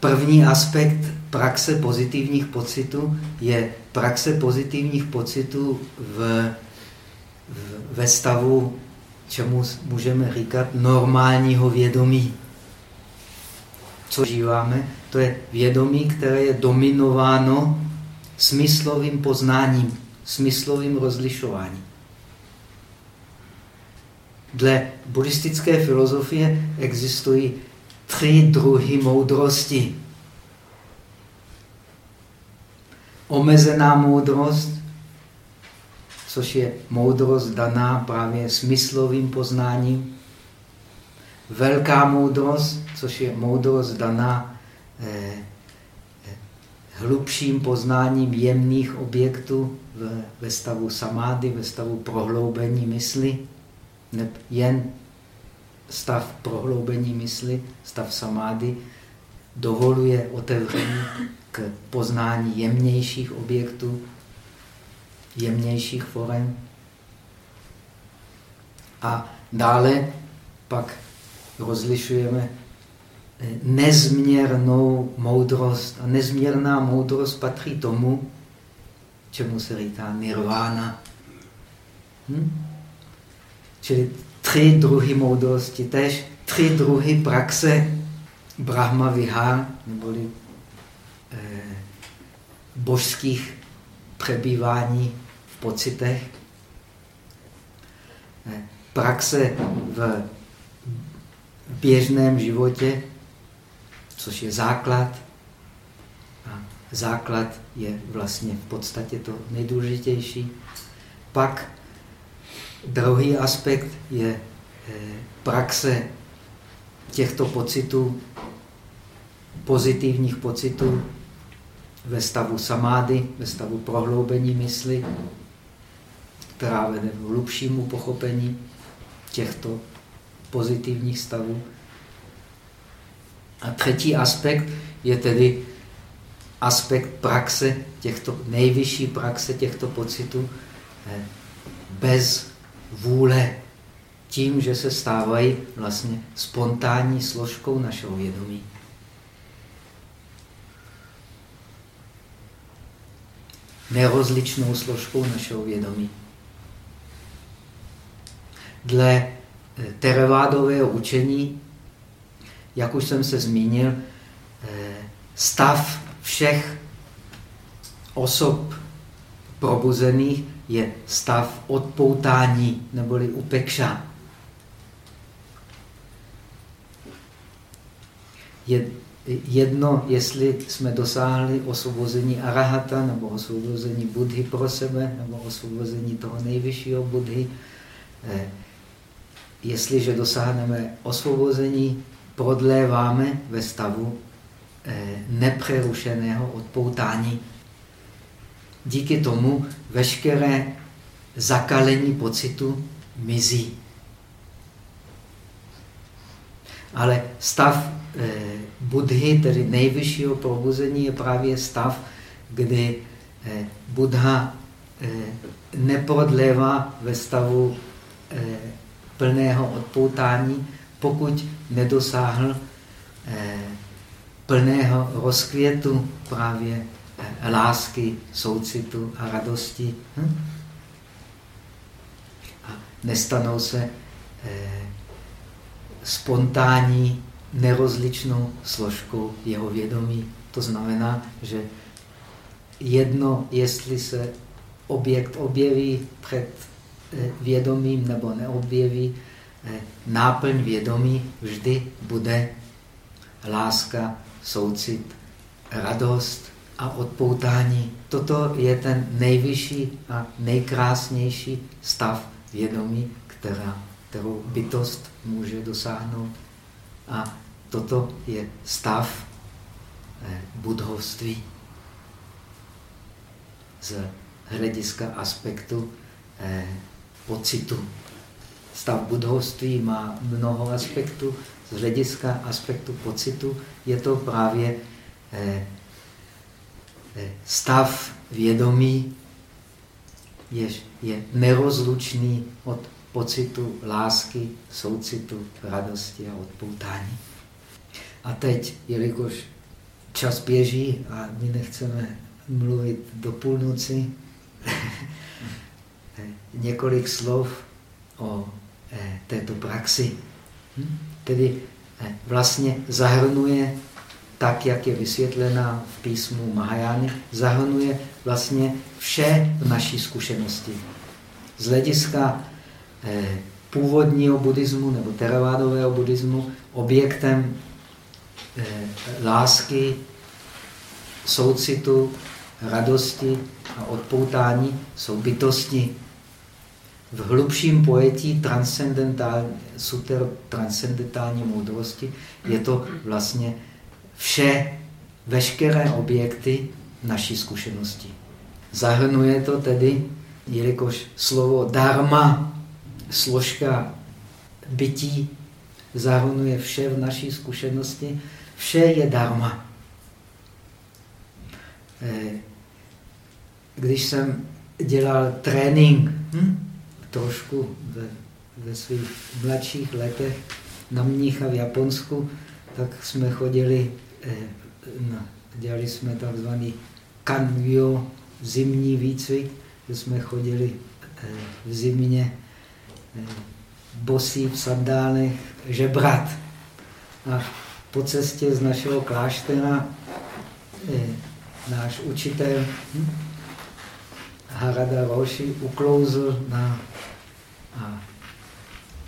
první aspekt praxe pozitivních pocitů je praxe pozitivních pocitů v ve stavu, čemu můžeme říkat normálního vědomí. Co žíváme? To je vědomí, které je dominováno smyslovým poznáním, smyslovým rozlišováním. Dle buddhistické filozofie existují tři druhy moudrosti. Omezená moudrost, což je moudrost daná právě smyslovým poznáním. Velká moudrost, což je moudrost daná eh, hlubším poznáním jemných objektů ve stavu samády, ve stavu prohloubení mysli. Jen stav prohloubení mysli, stav samády, dovoluje otevření k poznání jemnějších objektů, jemnějších forem. A dále pak rozlišujeme eh, nezměrnou moudrost. A nezměrná moudrost patří tomu, čemu se říká nirvana. Hm? Čili tři druhy moudrosti, tež tři druhy praxe Brahma Vihar, neboli eh, božských přebývání pocitech. Praxe v běžném životě, což je základ. A základ je vlastně v podstatě to nejdůležitější. Pak druhý aspekt je eh, praxe těchto pocitů, pozitivních pocitů ve stavu samády, ve stavu prohloubení mysli, vede k hlubšímu pochopení těchto pozitivních stavů. A třetí aspekt je tedy aspekt praxe těchto, nejvyšší praxe těchto pocitů eh, bez vůle, tím, že se stávají vlastně spontánní složkou našeho vědomí. Nerozličnou složkou našeho vědomí. Dle eh, terevádového učení, jak už jsem se zmínil, eh, stav všech osob probuzených je stav odpoutání neboli upekša. Je jedno, jestli jsme dosáhli osvobození arahata, nebo osvobození Budhy pro sebe, nebo osvobození toho nejvyššího Budhy. Eh, jestliže dosáhneme osvobození, prodléváme ve stavu eh, nepřerušeného odpoutání díky tomu veškeré zakalení pocitu mizí. Ale stav eh, Budhy, tedy nejvyššího probuzení, je právě stav, kdy eh, Buddha eh, neprodlévá ve stavu plného odpoutání, pokud nedosáhl eh, plného rozkvětu právě lásky, soucitu a radosti. Hm? A nestanou se eh, spontánní, nerozličnou složkou jeho vědomí. To znamená, že jedno, jestli se objekt objeví před eh, vědomím nebo neobjeví, eh, náplň vědomí vždy bude láska, soucit, radost, a odpoutání. Toto je ten nejvyšší a nejkrásnější stav vědomí, která, kterou bytost může dosáhnout. A toto je stav eh, budhovství z hlediska aspektu pocitu. Stav budhovství má mnoho aspektů. Z hlediska aspektu pocitu je to právě eh, stav vědomí je, je nerozlučný od pocitu lásky, soucitu, radosti a odpoutání. A teď, jelikož čas běží a my nechceme mluvit do půlnoci, [LAUGHS] několik slov o této praxi. Hm? Tedy vlastně zahrnuje, tak jak je vysvětlená v písmu Mahajány, zahrnuje vlastně vše v naší zkušenosti. Z hlediska původního buddhismu nebo teravádového buddhismu objektem eh, lásky, soucitu, radosti a odpoutání jsou bytosti. V hlubším pojetí transcendentální, transcendentální moudrosti je to vlastně vše, veškeré objekty naší zkušenosti. Zahrnuje to tedy, jelikož slovo dharma složka bytí zahrnuje vše v naší zkušenosti. Vše je dharma. Eh, když jsem dělal trénink hm, trošku ve, ve svých mladších letech na mnicha v Japonsku, tak jsme chodili, eh, na, dělali jsme takzvaný kanvyo, zimní výcvik, že jsme chodili eh, v zimě bosí v sandálech žebrat. A po cestě z našeho kláštera náš učitel hm, Harada Roshi uklouzl na, a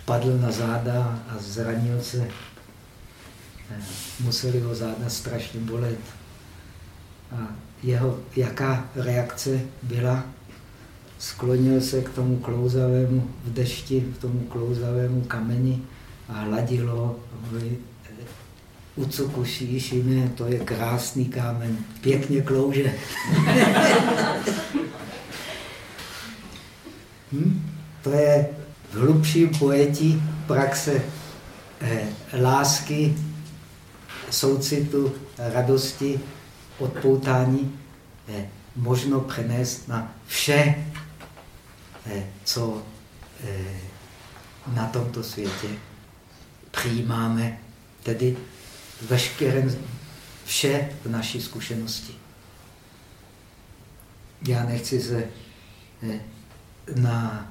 padl na záda a zranil se. Museli ho záda strašně bolet. A jeho jaká reakce byla? sklonil se k tomu klouzavému v dešti, k tomu klouzavému kameni a hladil ho. Ucukuší, ne, to je krásný kámen, pěkně klouže. [LAUGHS] hm? To je v hlubším pojetí praxe eh, lásky, soucitu, radosti, odpoutání eh, možno přenést na vše Eh, co eh, na tomto světě přijímáme, tedy veškeré, vše v naší zkušenosti. Já nechci se eh, na,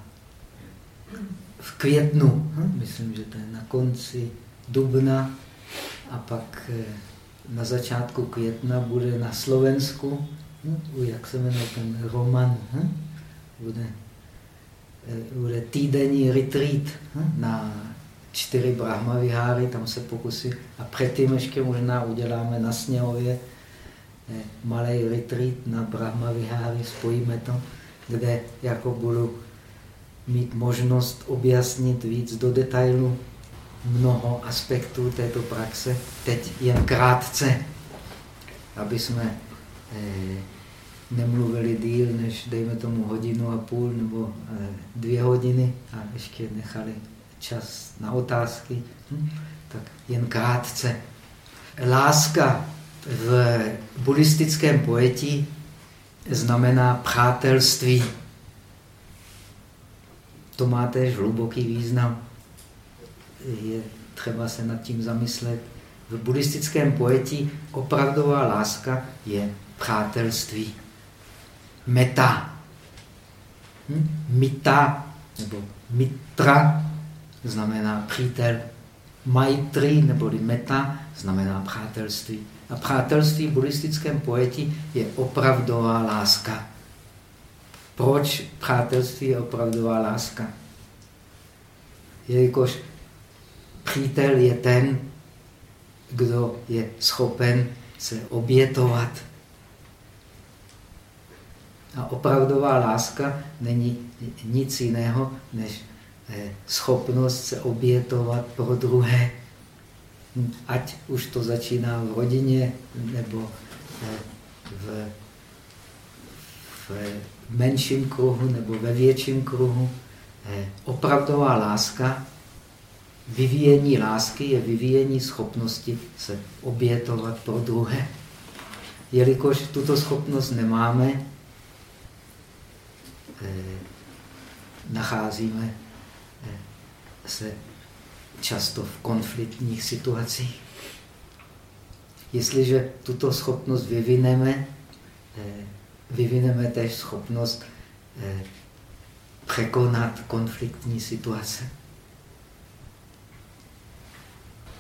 v květnu, hm, myslím, že to je na konci dubna a pak na začátku května bude na Slovensku, hm, jak se jmenuje ten Roman, hm, bude bude týdenní retreat na čtyři Brahma Viháry, tam se pokusí. A předtím ještě možná uděláme na Sněhově eh, malý retreat na Brahma Viháry, spojíme to, kde jako budu mít možnost objasnit víc do detailu mnoho aspektů této praxe. Teď jen krátce, aby jsme eh, nemluvili díl než, dejme tomu, hodinu a půl nebo eh, dvě hodiny a ještě nechali čas na otázky, hm? tak jen krátce. Láska v buddhistickém pojetí znamená přátelství. To má též hluboký význam. Je třeba se nad tím zamyslet. V buddhistickém pojetí opravdová láska je přátelství meta. Hm? Mita nebo mitra znamená přítel. Maitri neboli meta znamená přátelství. A přátelství v buddhistickém pojetí je opravdová láska. Proč přátelství je opravdová láska? Jelikož přítel je ten, kdo je schopen se obětovat a opravdová láska není nic jiného, než eh, schopnost se obětovat pro druhé. Ať už to začíná v rodině, nebo eh, v, v menším kruhu, nebo ve větším kruhu. Eh, opravdová láska, vyvíjení lásky je vyvíjení schopnosti se obětovat pro druhé. Jelikož tuto schopnost nemáme, Eh, nacházíme eh, se často v konfliktních situacích. Jestliže tuto schopnost vyvineme, vyvineme též schopnost překonat konfliktní situace.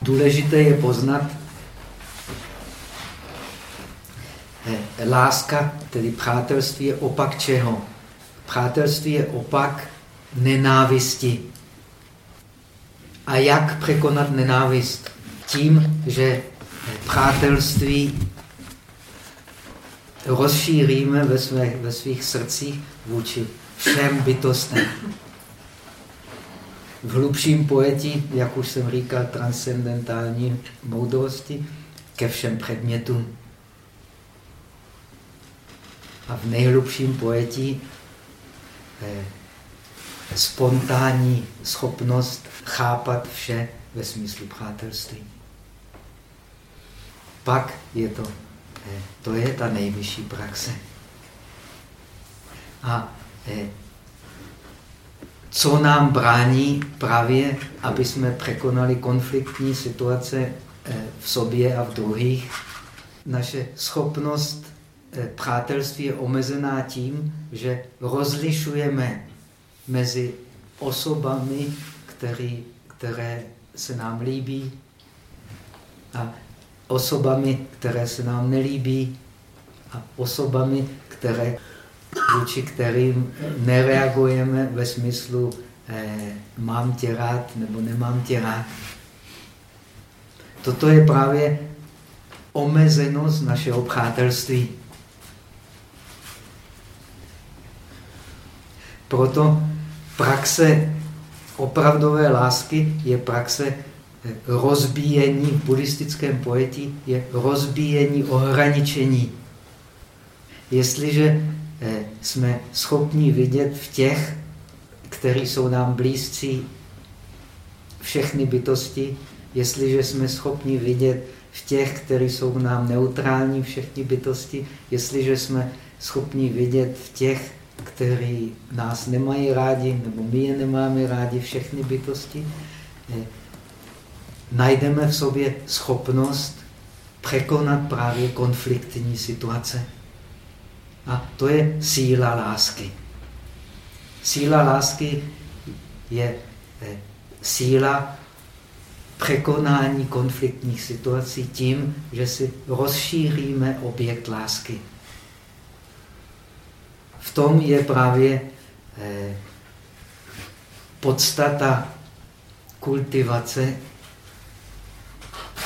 Důležité je poznat, eh, láska, tedy přátelství, je opak čeho? Přátelství je opak nenávisti. A jak překonat nenávist? Tím, že přátelství rozšíříme ve, své, ve svých srdcích vůči všem bytostem. V hlubším pojetí, jak už jsem říkal, transcendentální moudrosti ke všem předmětům. A v nejhlubším pojetí eh, spontánní schopnost chápat vše ve smyslu přátelství. Pak je to, to je ta nejvyšší praxe. A eh, co nám brání právě, aby jsme překonali konfliktní situace eh, v sobě a v druhých. Naše schopnost přátelství je omezená tím, že rozlišujeme mezi osobami, který, které se nám líbí a osobami, které se nám nelíbí a osobami, které, vůči kterým nereagujeme ve smyslu eh, mám tě rád nebo nemám tě rád. Toto je právě omezenost našeho přátelství. Proto praxe opravdové lásky je praxe rozbíjení v buddhistickém pojetí, je rozbíjení ohraničení. Jestliže eh, jsme schopni vidět v těch, kteří jsou nám blízcí, všechny bytosti, jestliže jsme schopni vidět v těch, kteří jsou nám neutrální, všechny bytosti, jestliže jsme schopni vidět v těch, kteří nás nemají rádi, nebo my je nemáme rádi, všechny bytosti, eh, najdeme v sobě schopnost překonat právě konfliktní situace. A to je síla lásky. Síla lásky je eh, síla překonání konfliktních situací tím, že si rozšíříme objekt lásky v tom je právě eh, podstata kultivace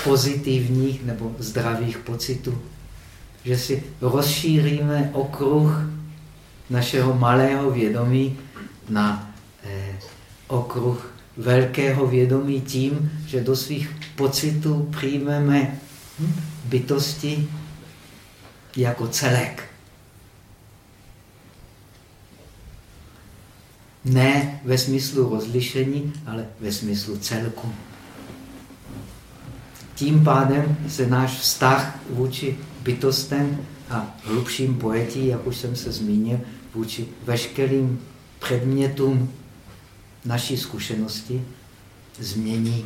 pozitivních nebo zdravých pocitů. Že si rozšíříme okruh našeho malého vědomí na eh, okruh velkého vědomí tím, že do svých pocitů přijmeme bytosti jako celek. Ne ve smyslu rozlišení, ale ve smyslu celku. Tím pádem se náš vztah vůči bytostem a hlubším pojetí, jak už jsem se zmínil, vůči veškerým předmětům naší zkušenosti změní.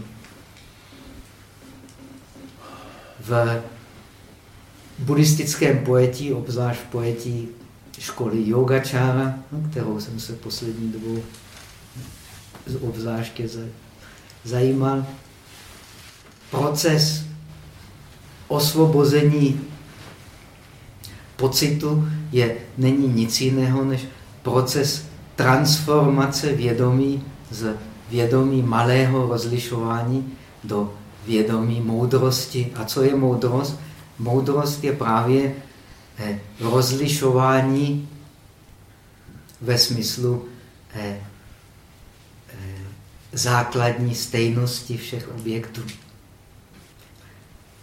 V buddhistickém pojetí, obzvlášť v pojetí školy yogačára, no, kterou jsem se poslední dobou obzvláště zajímal. Proces osvobození pocitu je, není nic jiného než proces transformace vědomí z vědomí malého rozlišování do vědomí moudrosti. A co je moudrost? Moudrost je právě Eh, rozlišování ve smyslu eh, eh, základní stejnosti všech objektů.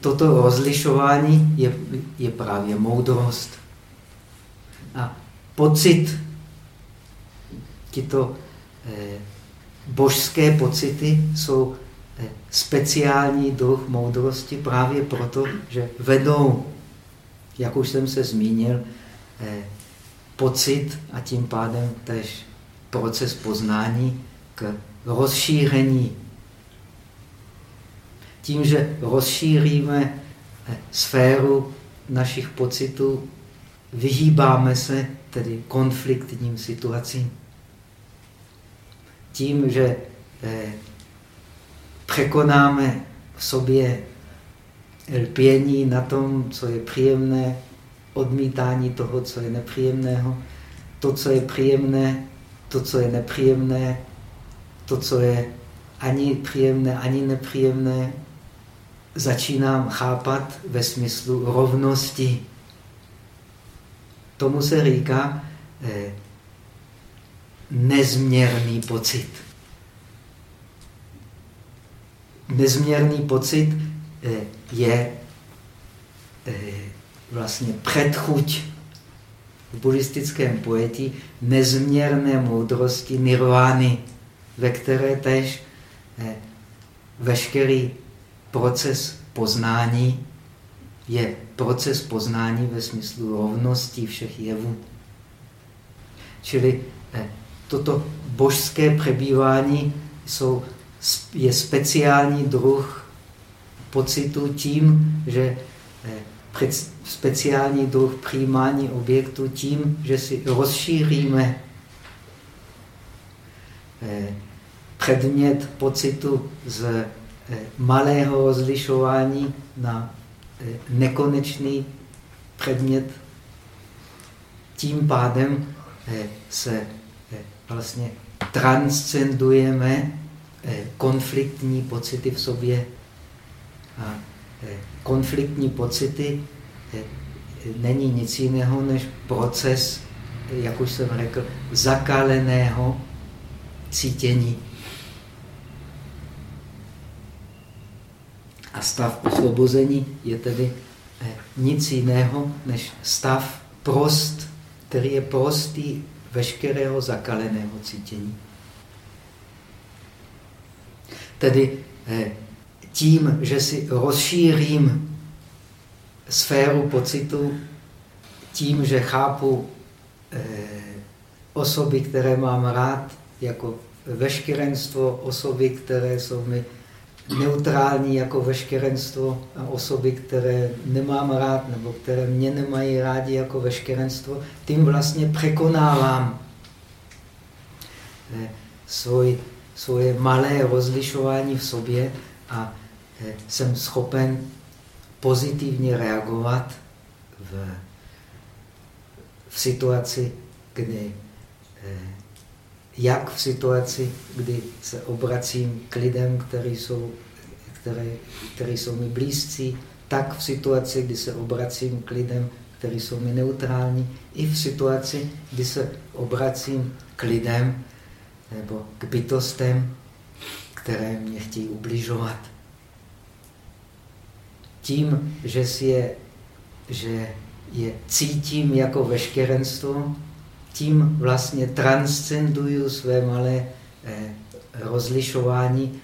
Toto rozlišování je, je právě moudrost. A pocit, tyto božské pocity jsou speciální druh moudrosti právě proto, že vedou jak už jsem se zmínil, eh, pocit a tím pádem tež proces poznání k rozšíření. Tím, že rozšíříme eh, sféru našich pocitů, vyhýbáme se tedy konfliktním situacím. tím, že eh, překonáme v sobě lpění na tom, co je příjemné, odmítání toho, co je nepříjemného, to, co je příjemné, to, co je nepříjemné, to, co je ani příjemné, ani nepříjemné, začínám chápat ve smyslu rovnosti. Tomu se říká eh, nezměrný pocit. Nezměrný pocit eh, je eh, vlastně předchuť v buddhistickém pojetí nezměrné moudrosti nirvány, ve které tež eh, veškerý proces poznání je proces poznání ve smyslu rovnosti všech jevů. Čili eh, toto božské přebývání jsou, je speciální druh pocitu tím, že eh, speciální druh přijímání objektu tím, že si rozšíříme eh, předmět pocitu z malého rozlišování na nekonečný předmět. Tím pádem se vlastně transcendujeme eh, konfliktní pocity v sobě. A eh, konfliktní pocity eh, není nic jiného než proces, jak už jsem řekl, zakaleného cítění. A stav osvobození je tedy nic jiného než stav prost, který je prostý veškerého zakaleného cítění. Tedy eh, tím, že si rozšířím sféru pocitu, tím, že chápu eh, osoby, které mám rád, jako veškerenstvo, osoby, které jsou mi neutrální jako veškerenstvo a osoby, které nemám rád nebo které mě nemají rádi jako veškerenstvo, tím vlastně překonávám eh, svoj, svoje malé rozlišování v sobě a eh, jsem schopen pozitivně reagovat v, v situaci, kdy eh, jak v situaci, kdy se obracím k lidem, kteří jsou, které, které jsou mi blízcí, tak v situaci, kdy se obracím k lidem, kteří jsou mi neutrální, i v situaci, kdy se obracím k lidem nebo k bytostem, které mě chtějí ubližovat. Tím, že, si je, že je cítím jako veškerenstvo, tím vlastně transcenduju své malé eh, rozlišování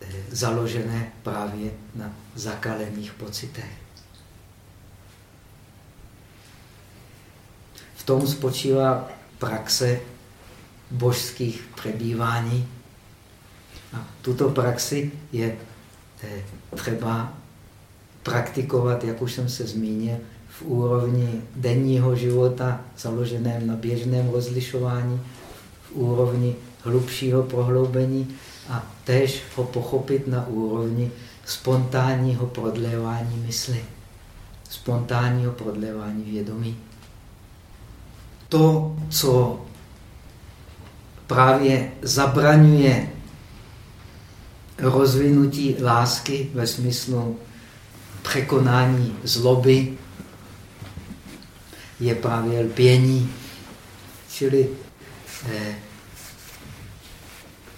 eh, založené právě na zakalených pocitech. V tom spočívá praxe božských přebývání. A tuto praxi je eh, třeba praktikovat, jak už jsem se zmínil, v úrovni denního života založeném na běžném rozlišování, v úrovni hlubšího prohloubení a též ho pochopit na úrovni spontánního prodlévání mysli, spontánního prodlévání vědomí. To, co právě zabraňuje rozvinutí lásky ve smyslu překonání zloby, je právě lpění. Čili eh,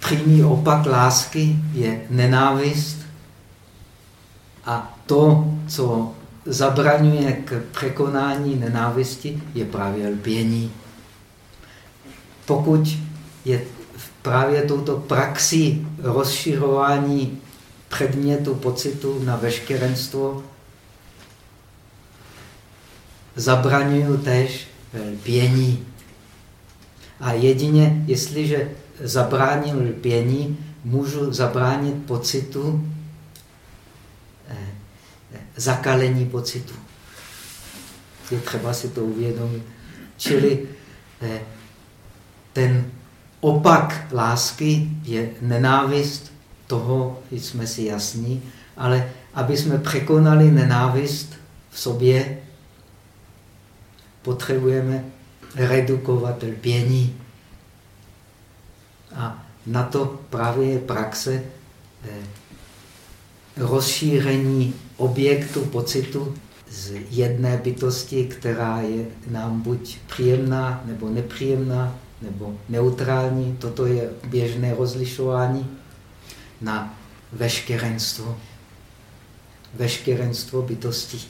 přímý opak lásky je nenávist a to, co zabraňuje k překonání nenávisti, je právě lpění. Pokud je právě touto praxi rozširování předmětu pocitu na veškerenstvo zabraňuju tež lpění. A jedině, jestliže zabráním lpění, můžu zabránit pocitu, eh, zakalení pocitu. Je třeba si to uvědomit. Čili eh, ten opak lásky je nenávist, toho jsme si jasní, ale aby jsme překonali nenávist v sobě, potřebujeme redukovat lpění. A na to právě je praxe eh, rozšíření objektu pocitu z jedné bytosti, která je nám buď příjemná, nebo nepříjemná, nebo neutrální. Toto je běžné rozlišování na veškerenstvo. Veškerenstvo bytostí.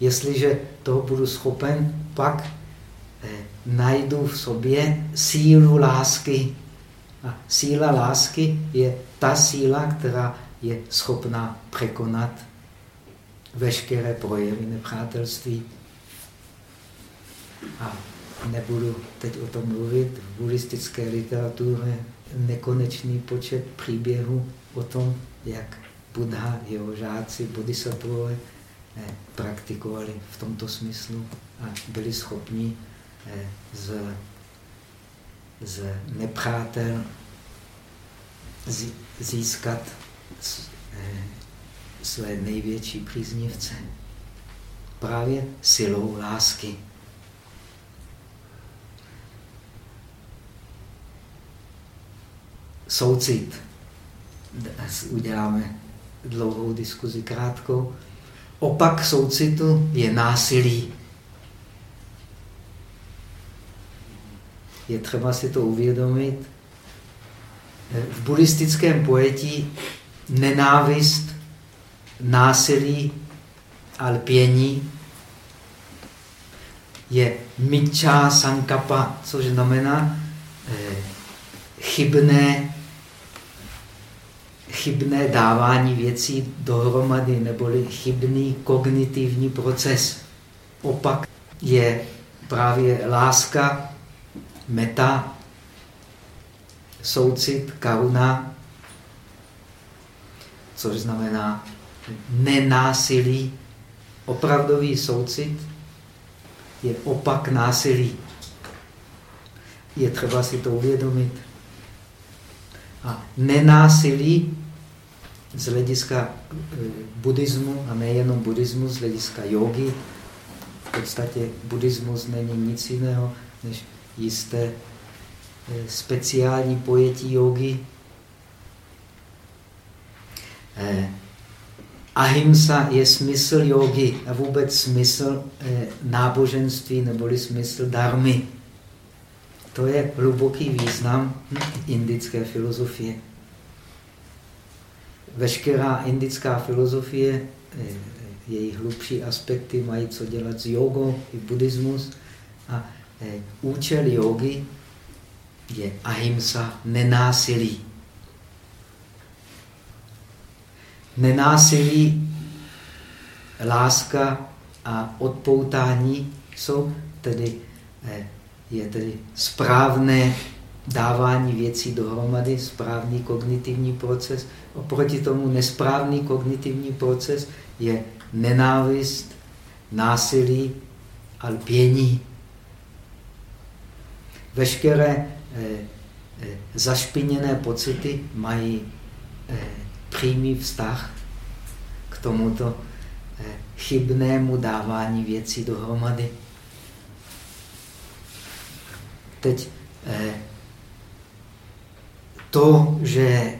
Jestliže toho budu schopen, pak eh, najdu v sobě sílu lásky. A síla lásky je ta síla, která je schopná překonat veškeré projevy nepřátelství. A nebudu teď o tom mluvit. V buddhistické literatuře nekonečný počet příběhů o tom, jak Buddha, jeho žáci, bodhisattvové praktikovali v tomto smyslu a byli schopni eh, z, z nepřátel získat eh, své největší příznivce právě silou lásky. Soucit. Uděláme dlouhou diskuzi krátkou. Opak soucitu je násilí. Je třeba si to uvědomit. V buddhistickém pojetí nenávist násilí a lpění je mičá sankapa, což znamená eh, chybné, chybné dávání věcí dohromady, neboli chybný kognitivní proces. Opak je právě láska, meta, soucit, karuna, což znamená nenásilí. Opravdový soucit je opak násilí. Je třeba si to uvědomit. A nenásilí z hlediska eh, buddhismu, a nejenom buddhismu, z hlediska jogy, v podstatě buddhismus není nic jiného než jisté eh, speciální pojetí jogy, eh, Ahimsa je smysl jogy a vůbec smysl náboženství neboli smysl darmy. To je hluboký význam indické filozofie. Veškerá indická filozofie, eh, její hlubší aspekty mají co dělat s jogou i buddhismus. A eh, účel jogy je ahimsa, nenásilí. nenásilí, láska a odpoutání jsou tedy, eh, je tedy správné dávání věcí dohromady, správný kognitivní proces. Oproti tomu nesprávný kognitivní proces je nenávist, násilí a lpění. Veškeré eh, eh, zašpiněné pocity mají přímý vztah k tomuto eh, chybnému dávání věcí dohromady. Teď eh, to, že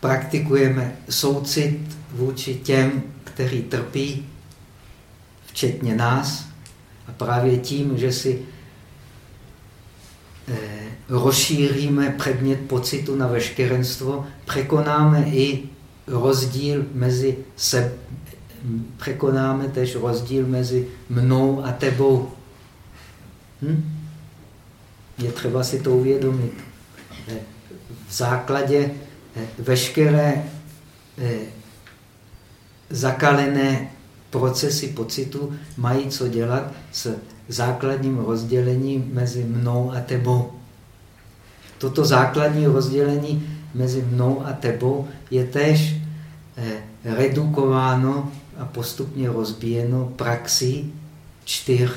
praktikujeme soucit vůči těm, kteří trpí, včetně nás, a právě tím, že si eh, rozšíříme předmět pocitu na veškerenstvo, překonáme i rozdíl mezi se, překonáme tež rozdíl mezi mnou a tebou. Hm? Je třeba si to uvědomit. Základě eh, veškeré eh, zakalené procesy pocitu mají co dělat s základním rozdělením mezi mnou a tebou. Toto základní rozdělení mezi mnou a tebou je též eh, redukováno a postupně rozbíjeno praxí čtyř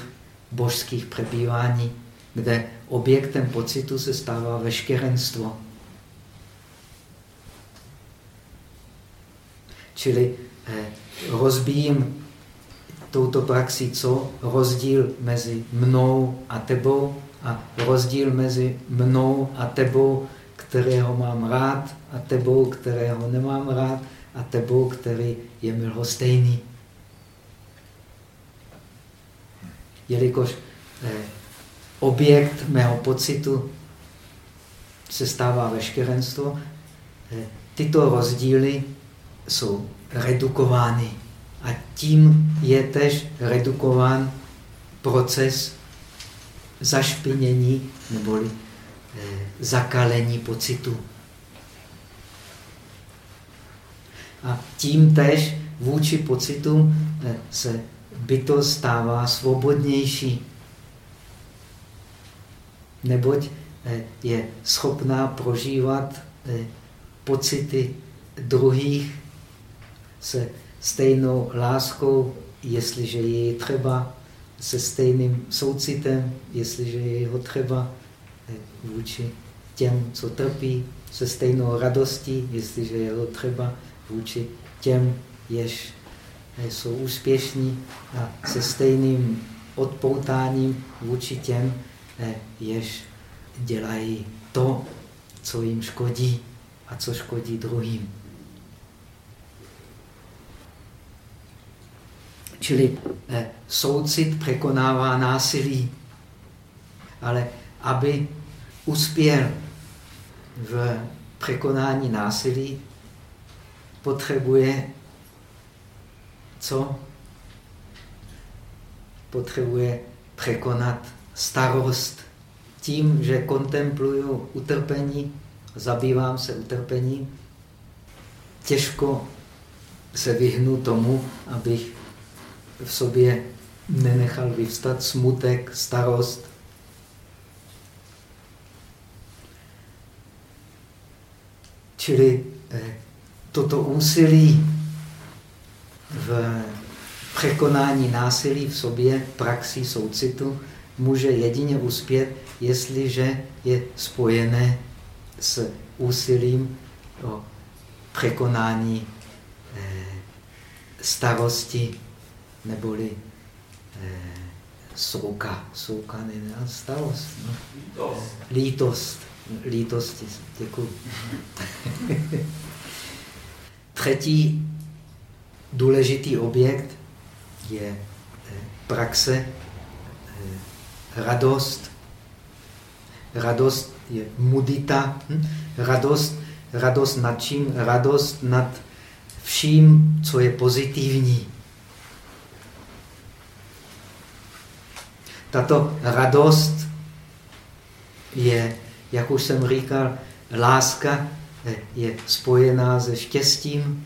božských přebývání, kde objektem pocitu se stává veškerenstvo. Čili eh, rozbíjím touto praxi, co rozdíl mezi mnou a tebou a rozdíl mezi mnou a tebou, kterého mám rád a tebou, kterého nemám rád a tebou, který je mi lhostejný. Jelikož eh, objekt mého pocitu se stává veškerenstvo, eh, tyto rozdíly jsou redukovány. A tím je tež redukován proces zašpinění neboli eh, zakalení pocitu. A tím tež vůči pocitu eh, se bytost stává svobodnější. Neboť eh, je schopná prožívat pocity druhých se stejnou láskou, jestliže je ji třeba, se stejným soucitem, jestliže je jeho třeba vůči těm, co trpí, se stejnou radostí, jestliže je ho třeba vůči těm, jež jsou úspěšní a se stejným odpoutáním vůči těm, jež dělají to, co jim škodí a co škodí druhým. Čili eh, soucit překonává násilí. Ale aby uspěl v překonání násilí, potřebuje co? Potřebuje překonat starost. Tím, že kontempluju utrpení, zabývám se utrpením, těžko se vyhnu tomu, abych v sobě nenechal vyvstat smutek, starost. Čili eh, toto úsilí v překonání násilí v sobě, praxi soucitu, může jedině uspět, jestliže je spojené s úsilím o překonání eh, starosti neboli eh, souka. Souka není starost. No. Lítost. Lítost. Lítosti. Děkuji. [LAUGHS] Třetí důležitý objekt je eh, praxe, eh, radost. Radost je mudita. Hm? Radost, radost nad čím? Radost nad vším, co je pozitivní. Tato radost je, jak už jsem říkal, láska eh, je spojená se štěstím,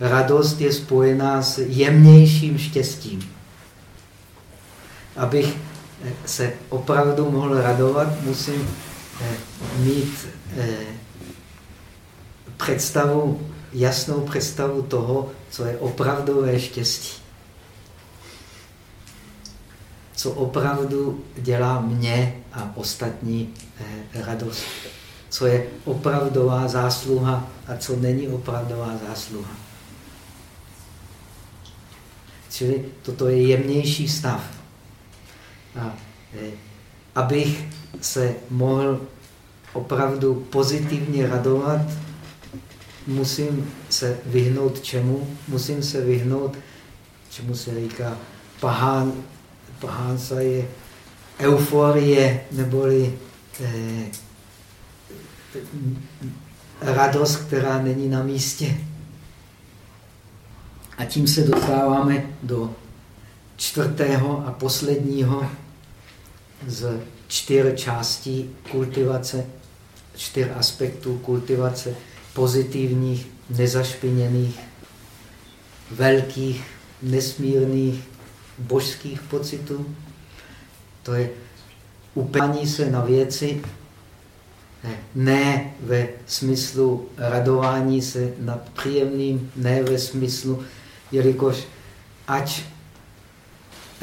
radost je spojená s jemnějším štěstím. Abych se opravdu mohl radovat, musím eh, mít eh, představu, jasnou představu toho, co je opravdové štěstí. Co opravdu dělá mě a ostatní eh, radost. Co je opravdová zásluha a co není opravdová zásluha. Čili toto je jemnější stav. A e, abych se mohl opravdu pozitivně radovat, musím se vyhnout čemu? Musím se vyhnout, čemu se říká pahán, pahánsa je euforie, neboli eh, radost, která není na místě. A tím se dostáváme do čtvrtého a posledního z čtyř částí kultivace, čtyř aspektů kultivace pozitivních, nezašpiněných, velkých, nesmírných, božských pocitů. To je upání se na věci, ne ve smyslu radování se nad příjemným, ne ve smyslu jelikož ať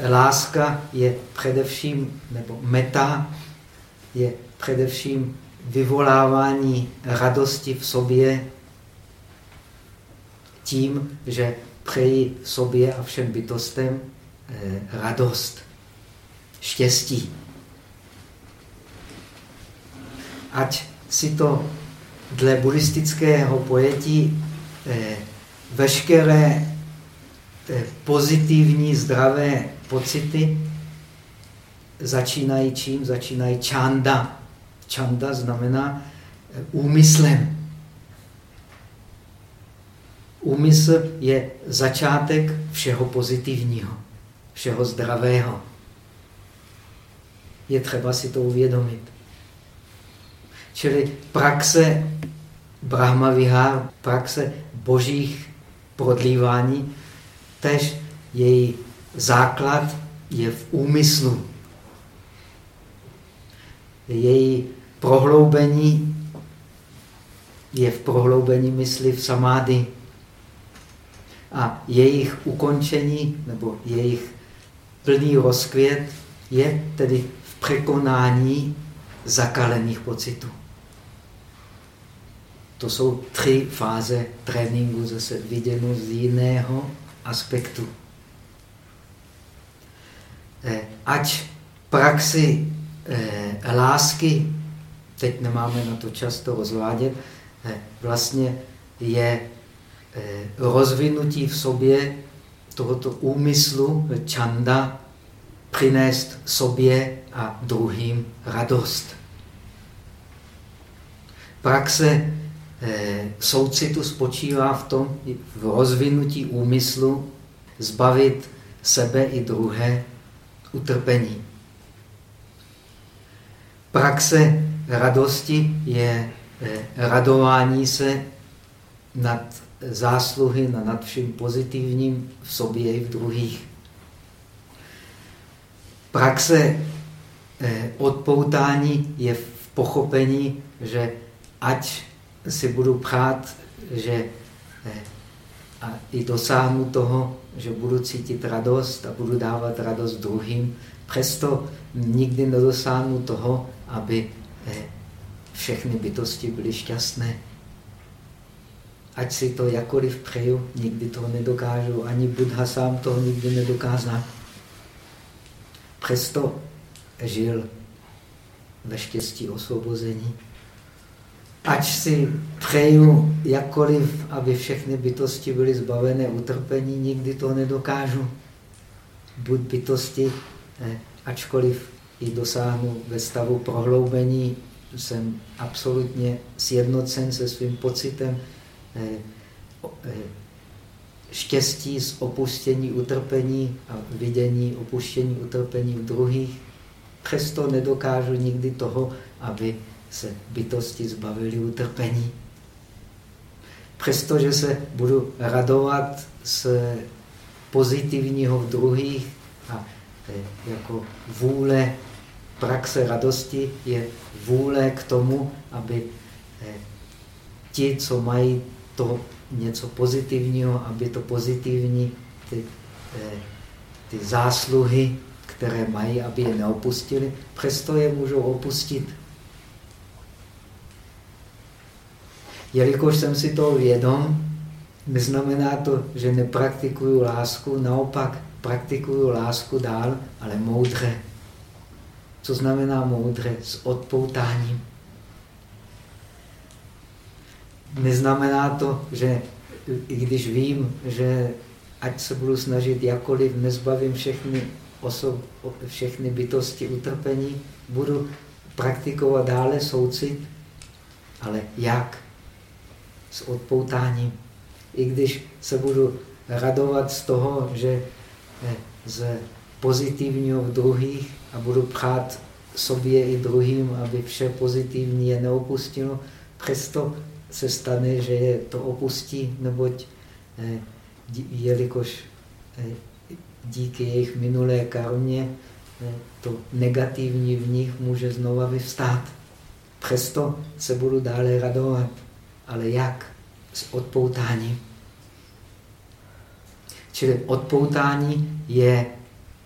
láska je především, nebo meta je především vyvolávání radosti v sobě tím, že přeji sobě a všem bytostem eh, radost, štěstí. Ať si to dle buddhistického pojetí eh, veškeré eh, pozitivní, zdravé pocity začínají čím? Začínají čanda. Čanda znamená eh, úmyslem. Úmysl je začátek všeho pozitivního, všeho zdravého. Je třeba si to uvědomit. Čili praxe Brahma Vihar, praxe božích prodlívání, tež její základ je v úmyslu. Její prohloubení je v prohloubení mysli v samády. A jejich ukončení nebo jejich plný rozkvět je tedy v překonání zakalených pocitů. To jsou tři fáze tréninku zase viděno z jiného aspektu. Eh, ať praxi eh, lásky, teď nemáme na to často rozvádět, eh, vlastně je rozvinutí v sobě tohoto úmyslu čanda přinést sobě a druhým radost. Praxe soucitu spočívá v tom, v rozvinutí úmyslu zbavit sebe i druhé utrpení. Praxe radosti je eh, radování se nad zásluhy, na nad vším pozitivním v sobě i v druhých. Praxe eh, odpoutání je v pochopení, že ať si budu přát, že eh, a i dosáhnu toho, že budu cítit radost a budu dávat radost druhým, přesto nikdy nedosáhnu toho, aby eh, všechny bytosti byly šťastné. Ať si to jakoliv přeju, nikdy toho nedokážu. Ani Buddha sám toho nikdy nedokázal. Přesto žil ve štěstí osvobození. Ať si přeju jakkoliv, aby všechny bytosti byly zbavené utrpení, nikdy to nedokážu. Buď bytosti, ačkoliv i dosáhnu ve stavu prohloubení, jsem absolutně sjednocen se svým pocitem štěstí z opuštění utrpení a vidění opuštění utrpení v druhých. Přesto nedokážu nikdy toho, aby se bytosti zbavili utrpení. Přestože se budu radovat z pozitivního v druhých a jako vůle praxe radosti je vůle k tomu, aby ti, co mají to něco pozitivního, aby to pozitivní, ty, ty zásluhy, které mají, aby je neopustili, přesto je můžou opustit. Jelikož jsem si toho vědom, neznamená to, že nepraktikuju lásku, naopak praktikuju lásku dál, ale moudře. Co znamená moudře? S odpoutáním. Neznamená to, že i když vím, že ať se budu snažit jakoliv, nezbavím všechny, osob, všechny bytosti utrpení, budu praktikovat dále soucit, ale jak? s odpoutáním. I když se budu radovat z toho, že eh, z pozitivního v druhých a budu přát sobě i druhým, aby vše pozitivní je neopustilo, přesto se stane, že je to opustí, neboť eh, jelikož eh, díky jejich minulé karmě to negativní v nich může znova vyvstát. Přesto se budu dále radovat. Ale jak? S odpoutáním. Čili odpoutání je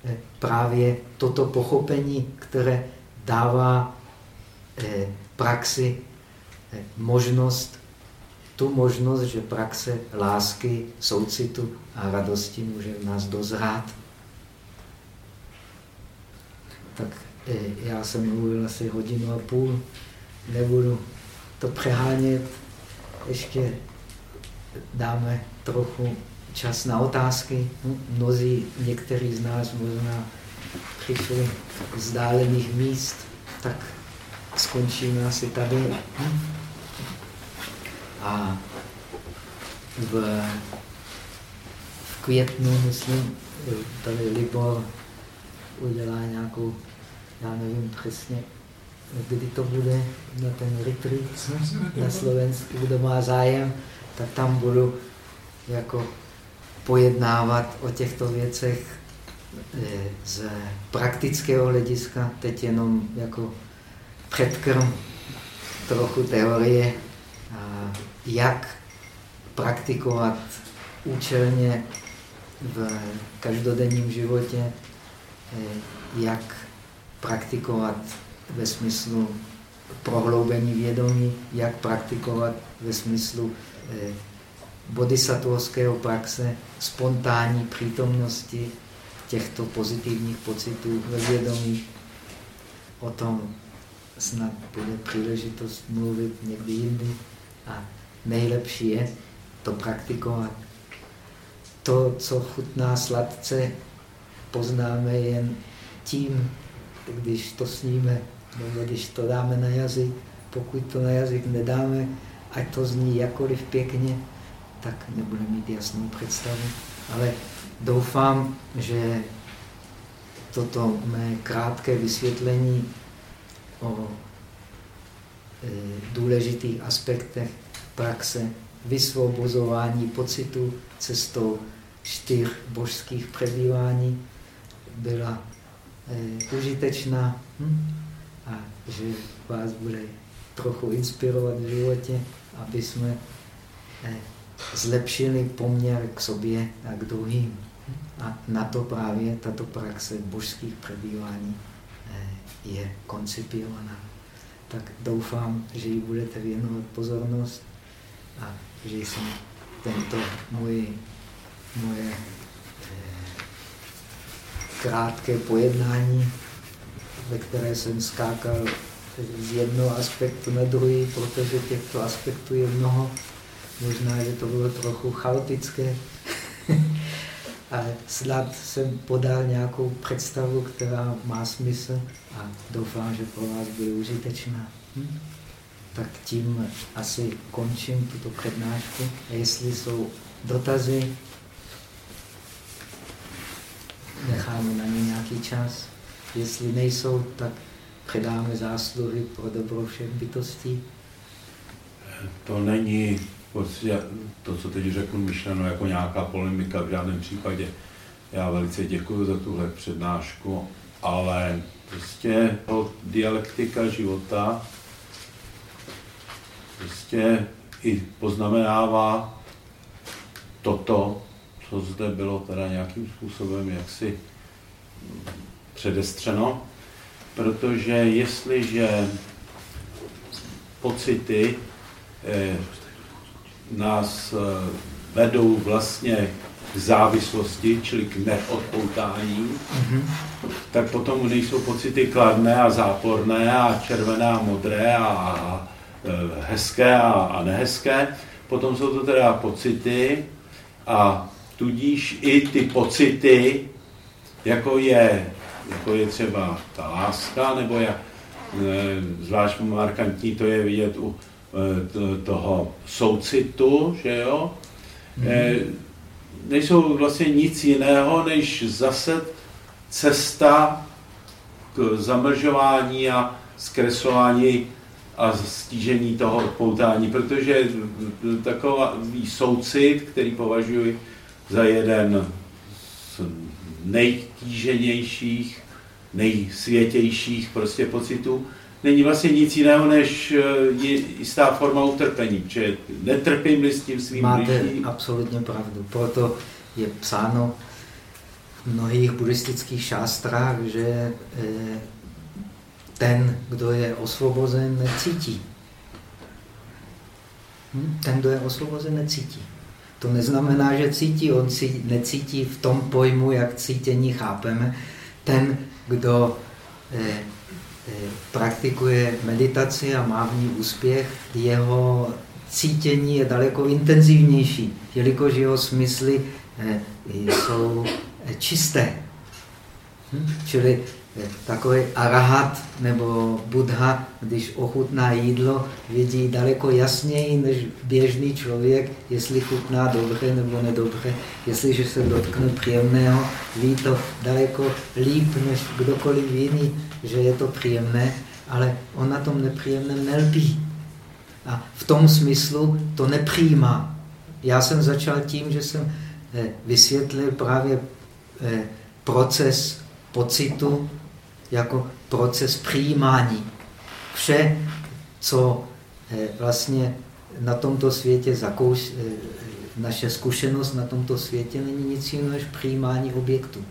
eh, právě toto pochopení, které dává eh, praxi možnost, tu možnost, že praxe lásky, soucitu a radosti může v nás dozrát. Tak já jsem mluvil asi hodinu a půl, nebudu to přehánět, ještě dáme trochu čas na otázky. Mnozí, někteří z nás možná přišli z dálených míst, tak skončíme asi tady. A v, v květnu, myslím, tady Libor udělá nějakou, já nevím přesně, kdy to bude na ten retreat na Slovensku, kdo má zájem, tak tam budu jako pojednávat o těchto věcech eh, z praktického hlediska, teď jenom jako předkrm, trochu teorie, jak praktikovat účelně v každodenním životě, eh, jak praktikovat ve smyslu prohloubení vědomí, jak praktikovat ve smyslu eh, bodhisattvovského praxe, spontánní přítomnosti těchto pozitivních pocitů ve vědomí. O tom snad bude příležitost mluvit někdy jindy. A nejlepší je to praktikovat. To, co chutná sladce, poznáme jen tím, když to sníme, nebo když to dáme na jazyk. Pokud to na jazyk nedáme, ať to zní jakoliv pěkně, tak nebude mít jasnou představu. Ale doufám, že toto mé krátké vysvětlení o důležitých aspektech praxe vysvobozování pocitu cestou čtyř božských přebývání byla e, užitečná hm? a že vás bude trochu inspirovat v životě, aby jsme e, zlepšili poměr k sobě a k druhým. A na to právě tato praxe božských přebývání eh, je koncipiována. Tak doufám, že jí budete věnovat pozornost a že jsem tento můj, moje eh, krátké pojednání, ve které jsem skákal z jednoho aspektu na druhý, protože těchto aspektů je mnoho, Možná, že to bylo trochu chaotické, ale snad jsem podal nějakou představu, která má smysl a doufám, že pro vás bude užitečná. Hm? Tak tím asi končím tuto přednášku. A jestli jsou dotazy, necháme na ně nějaký čas. Jestli nejsou, tak předáme zásluhy pro dobro všech bytostí. To není Prostě to, co teď řekl, myšleno jako nějaká polemika v žádném případě. Já velice děkuji za tuhle přednášku, ale prostě dialektika života prostě i poznamenává toto, co zde bylo teda nějakým způsobem jaksi předestřeno, protože jestliže pocity eh, nás eh, vedou vlastně k závislosti, čili k neodpoutání, mm-hmm. tak potom nejsou pocity kladné a záporné a červené a modré a, eh, hezké a, a nehezké. Potom jsou to teda pocity a tudíž i ty pocity, jako je, jako je třeba ta láska, nebo jak, eh, zvlášť markantní to je vidět u toho soucitu, že jo, mm-hmm. nejsou vlastně nic jiného, než zase cesta k zamlžování a zkreslování a stížení toho odpoutání, protože takový soucit, který považuji za jeden z nejtíženějších, nejsvětějších prostě pocitů, není vlastně nic jiného, než eh, jistá forma utrpení, protože netrpím s tím svým Máte blížním. absolutně pravdu. Proto je psáno v mnohých buddhistických šástrách, že ten, kdo je osvobozen, necítí. Hm? Ten, kdo je osvobozen, necítí. To neznamená, že cítí, on si necítí v tom pojmu, jak cítění chápeme. Ten, kdo eh, eh, praktikuje meditaci a má v ní úspěch, jeho cítění je daleko intenzivnější, jelikož jeho smysly eh, jsou čisté. Hm? Čili takový arahat nebo buddha, když ochutná jídlo, vidí daleko jasněji než běžný člověk, jestli chutná dobře nebo nedobře. Jestliže se dotkne příjemného, ví to daleko líp než kdokoliv jiný, že je to příjemné, ale on na tom nepříjemném nelpí. A v tom smyslu to nepřijímá. Já jsem začal tím, že jsem eh, vysvětlil právě eh, proces pocitu jako proces přijímání. Vše, co eh, vlastně na tomto světě zakouš, naše zkušenost na tomto světě není nic jiného než přijímání objektů.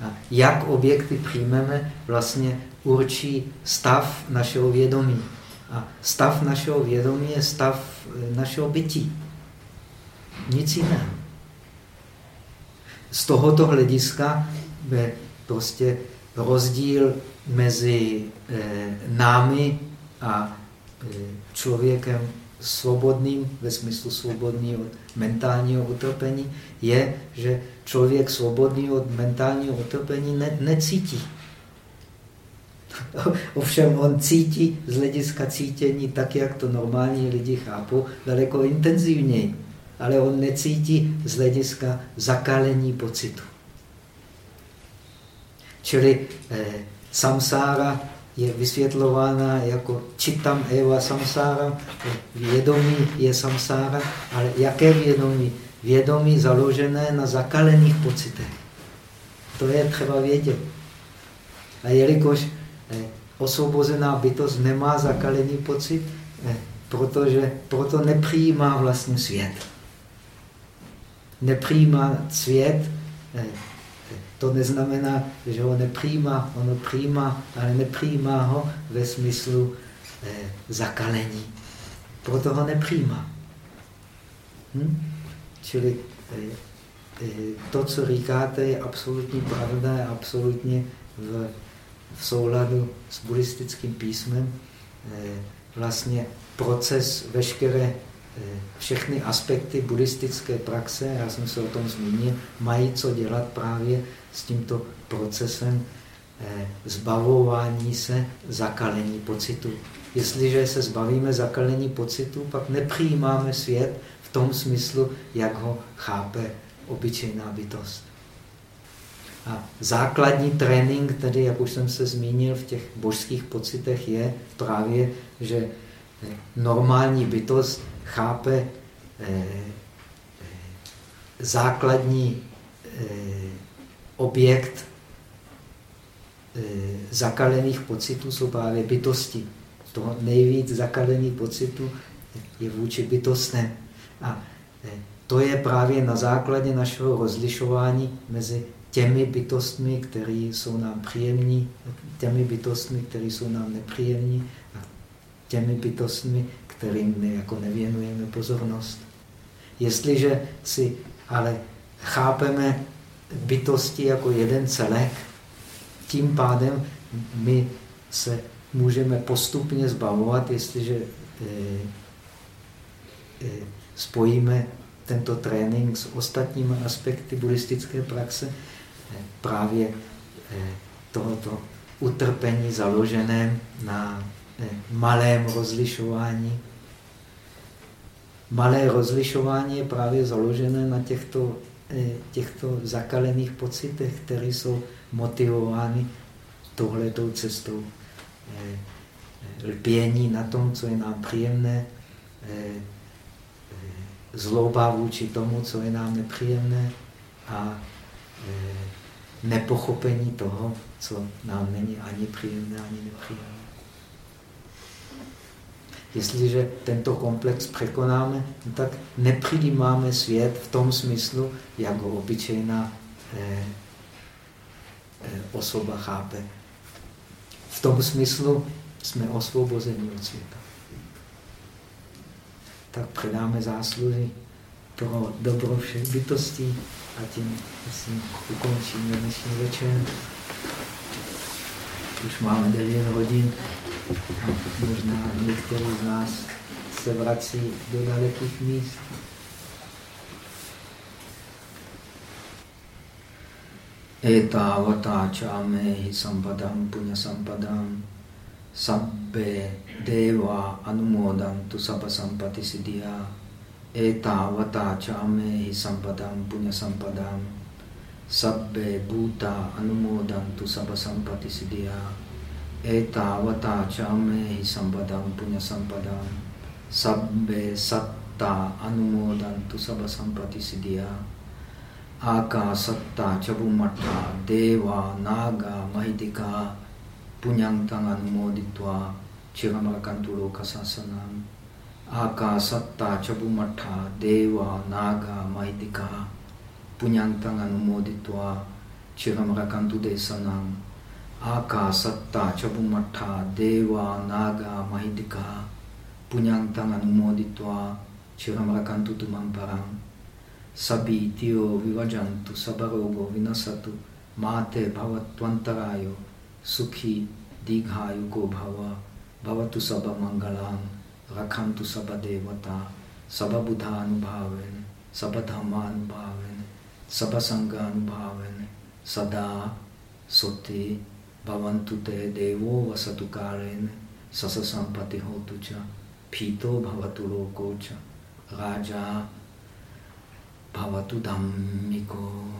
A jak objekty přijmeme, vlastně určí stav našeho vědomí. A stav našeho vědomí je stav eh, našeho bytí. Nic jiného. Z tohoto hlediska prostě rozdíl mezi eh, námi a eh, člověkem svobodným, ve smyslu svobodný od mentálního utrpení, je, že člověk svobodný od mentálního utrpení ne, necítí. [LAUGHS] Ovšem on cítí z hlediska cítění tak, jak to normální lidi chápou, daleko intenzivněji. Ale on necítí z hlediska zakalení pocitu. Čili eh, samsára je vysvětlována jako čitam eva samsára, vědomí je samsára, ale jaké vědomí? Vědomí založené na zakalených pocitech. To je třeba vědět. A jelikož eh, osvobozená bytost nemá zakalený pocit, eh, protože proto nepřijímá vlastně svět. Nepřijímá svět, eh, to neznamená, že ho nepřijímá, ono přijímá, ale nepřijímá ho ve smyslu zakalení. Proto ho nepřijímá. Hm? Čili eh, eh, to, co říkáte, je absolutní pravda, je absolutně v, v souladu s buddhistickým písmem. Eh, vlastně proces veškeré všechny aspekty buddhistické praxe, já jsem se o tom zmínil, mají co dělat právě s tímto procesem zbavování se zakalení pocitu. Jestliže se zbavíme zakalení pocitu, pak nepřijímáme svět tom smyslu, jak ho chápe obyčejná bytost. A základní trénink, tedy, jak už jsem se zmínil, v těch božských pocitech je právě, že eh, normální bytost chápe eh, eh, základní objekt zakalených pocitů jsou právě bytosti. To nejvíc zakalených pocitů je vůči bytostné. A to je právě na základě našeho rozlišování mezi těmi bytostmi, které jsou nám příjemní, těmi bytostmi, které jsou nám nepříjemní a těmi bytostmi, kterým my jako nevěnujeme pozornost. Jestliže si ale chápeme bytosti jako jeden celek, tím pádem my se můžeme postupně zbavovat, jestliže eh, eh, spojíme tento trénink s ostatními aspekty buddhistické praxe, eh, právě tohoto utrpení založeném na malém rozlišování. Malé rozlišování je právě založené na těchto, eh, těchto zakalených pocitech, které jsou motivovány tohletou cestou eh, lpění na tom, co je nám příjemné, eh, zloba vůči tomu, co je nám nepříjemné a nepochopení toho, co nám není ani příjemné, ani nepříjemné. Jestliže tento komplex překonáme, tak nepřijímáme svět v tom smyslu, jak ho obyčejná eh, eh, osoba chápe. V tom smyslu jsme osvobozeni od světa. Tak předáme zásluhy pro dobro všech bytostí a tím myslím, ukončíme dnešní večer. Už máme 9 hodin a možná některý z nás se vrací do dalekých míst. Etavata čámehi sampadam punya sampadam sabbe deva anumodantu sabha sampati siddhya etavata čámehi sampadam punya sampadam sabbe bhuta anumodantu sabha sampati siddhya etavata čámehi sampadam punya sampadam sabbe satta anumodantu sabha sampati siddhya Akasatta Chabumatta Deva Naga Mahidika Punyantang Anumoditva Chiramarakantu Lokasasanam Akasatta Chabumatta Deva Naga Mahidika Punyantang Anumoditva Chiramarakantu Desanam Akasatta Chabumatta Deva Naga Mahidika Punyantang Anumoditva Chiramarakantu Tumamparang sabitio vivajantu sabarogo vinasatu mate bhavatvantarayo sukhi dighayu bhava bhavatu sabha mangalam rakhantu sabha devata sabha buddha anubhaven sabha dhamma anubhaven sabha sangha anubhaven sada soti bhavantu te devo vasatu karen sasa sampati hotu cha phito bhavatu loko cha raja Bhavatu Dhammiko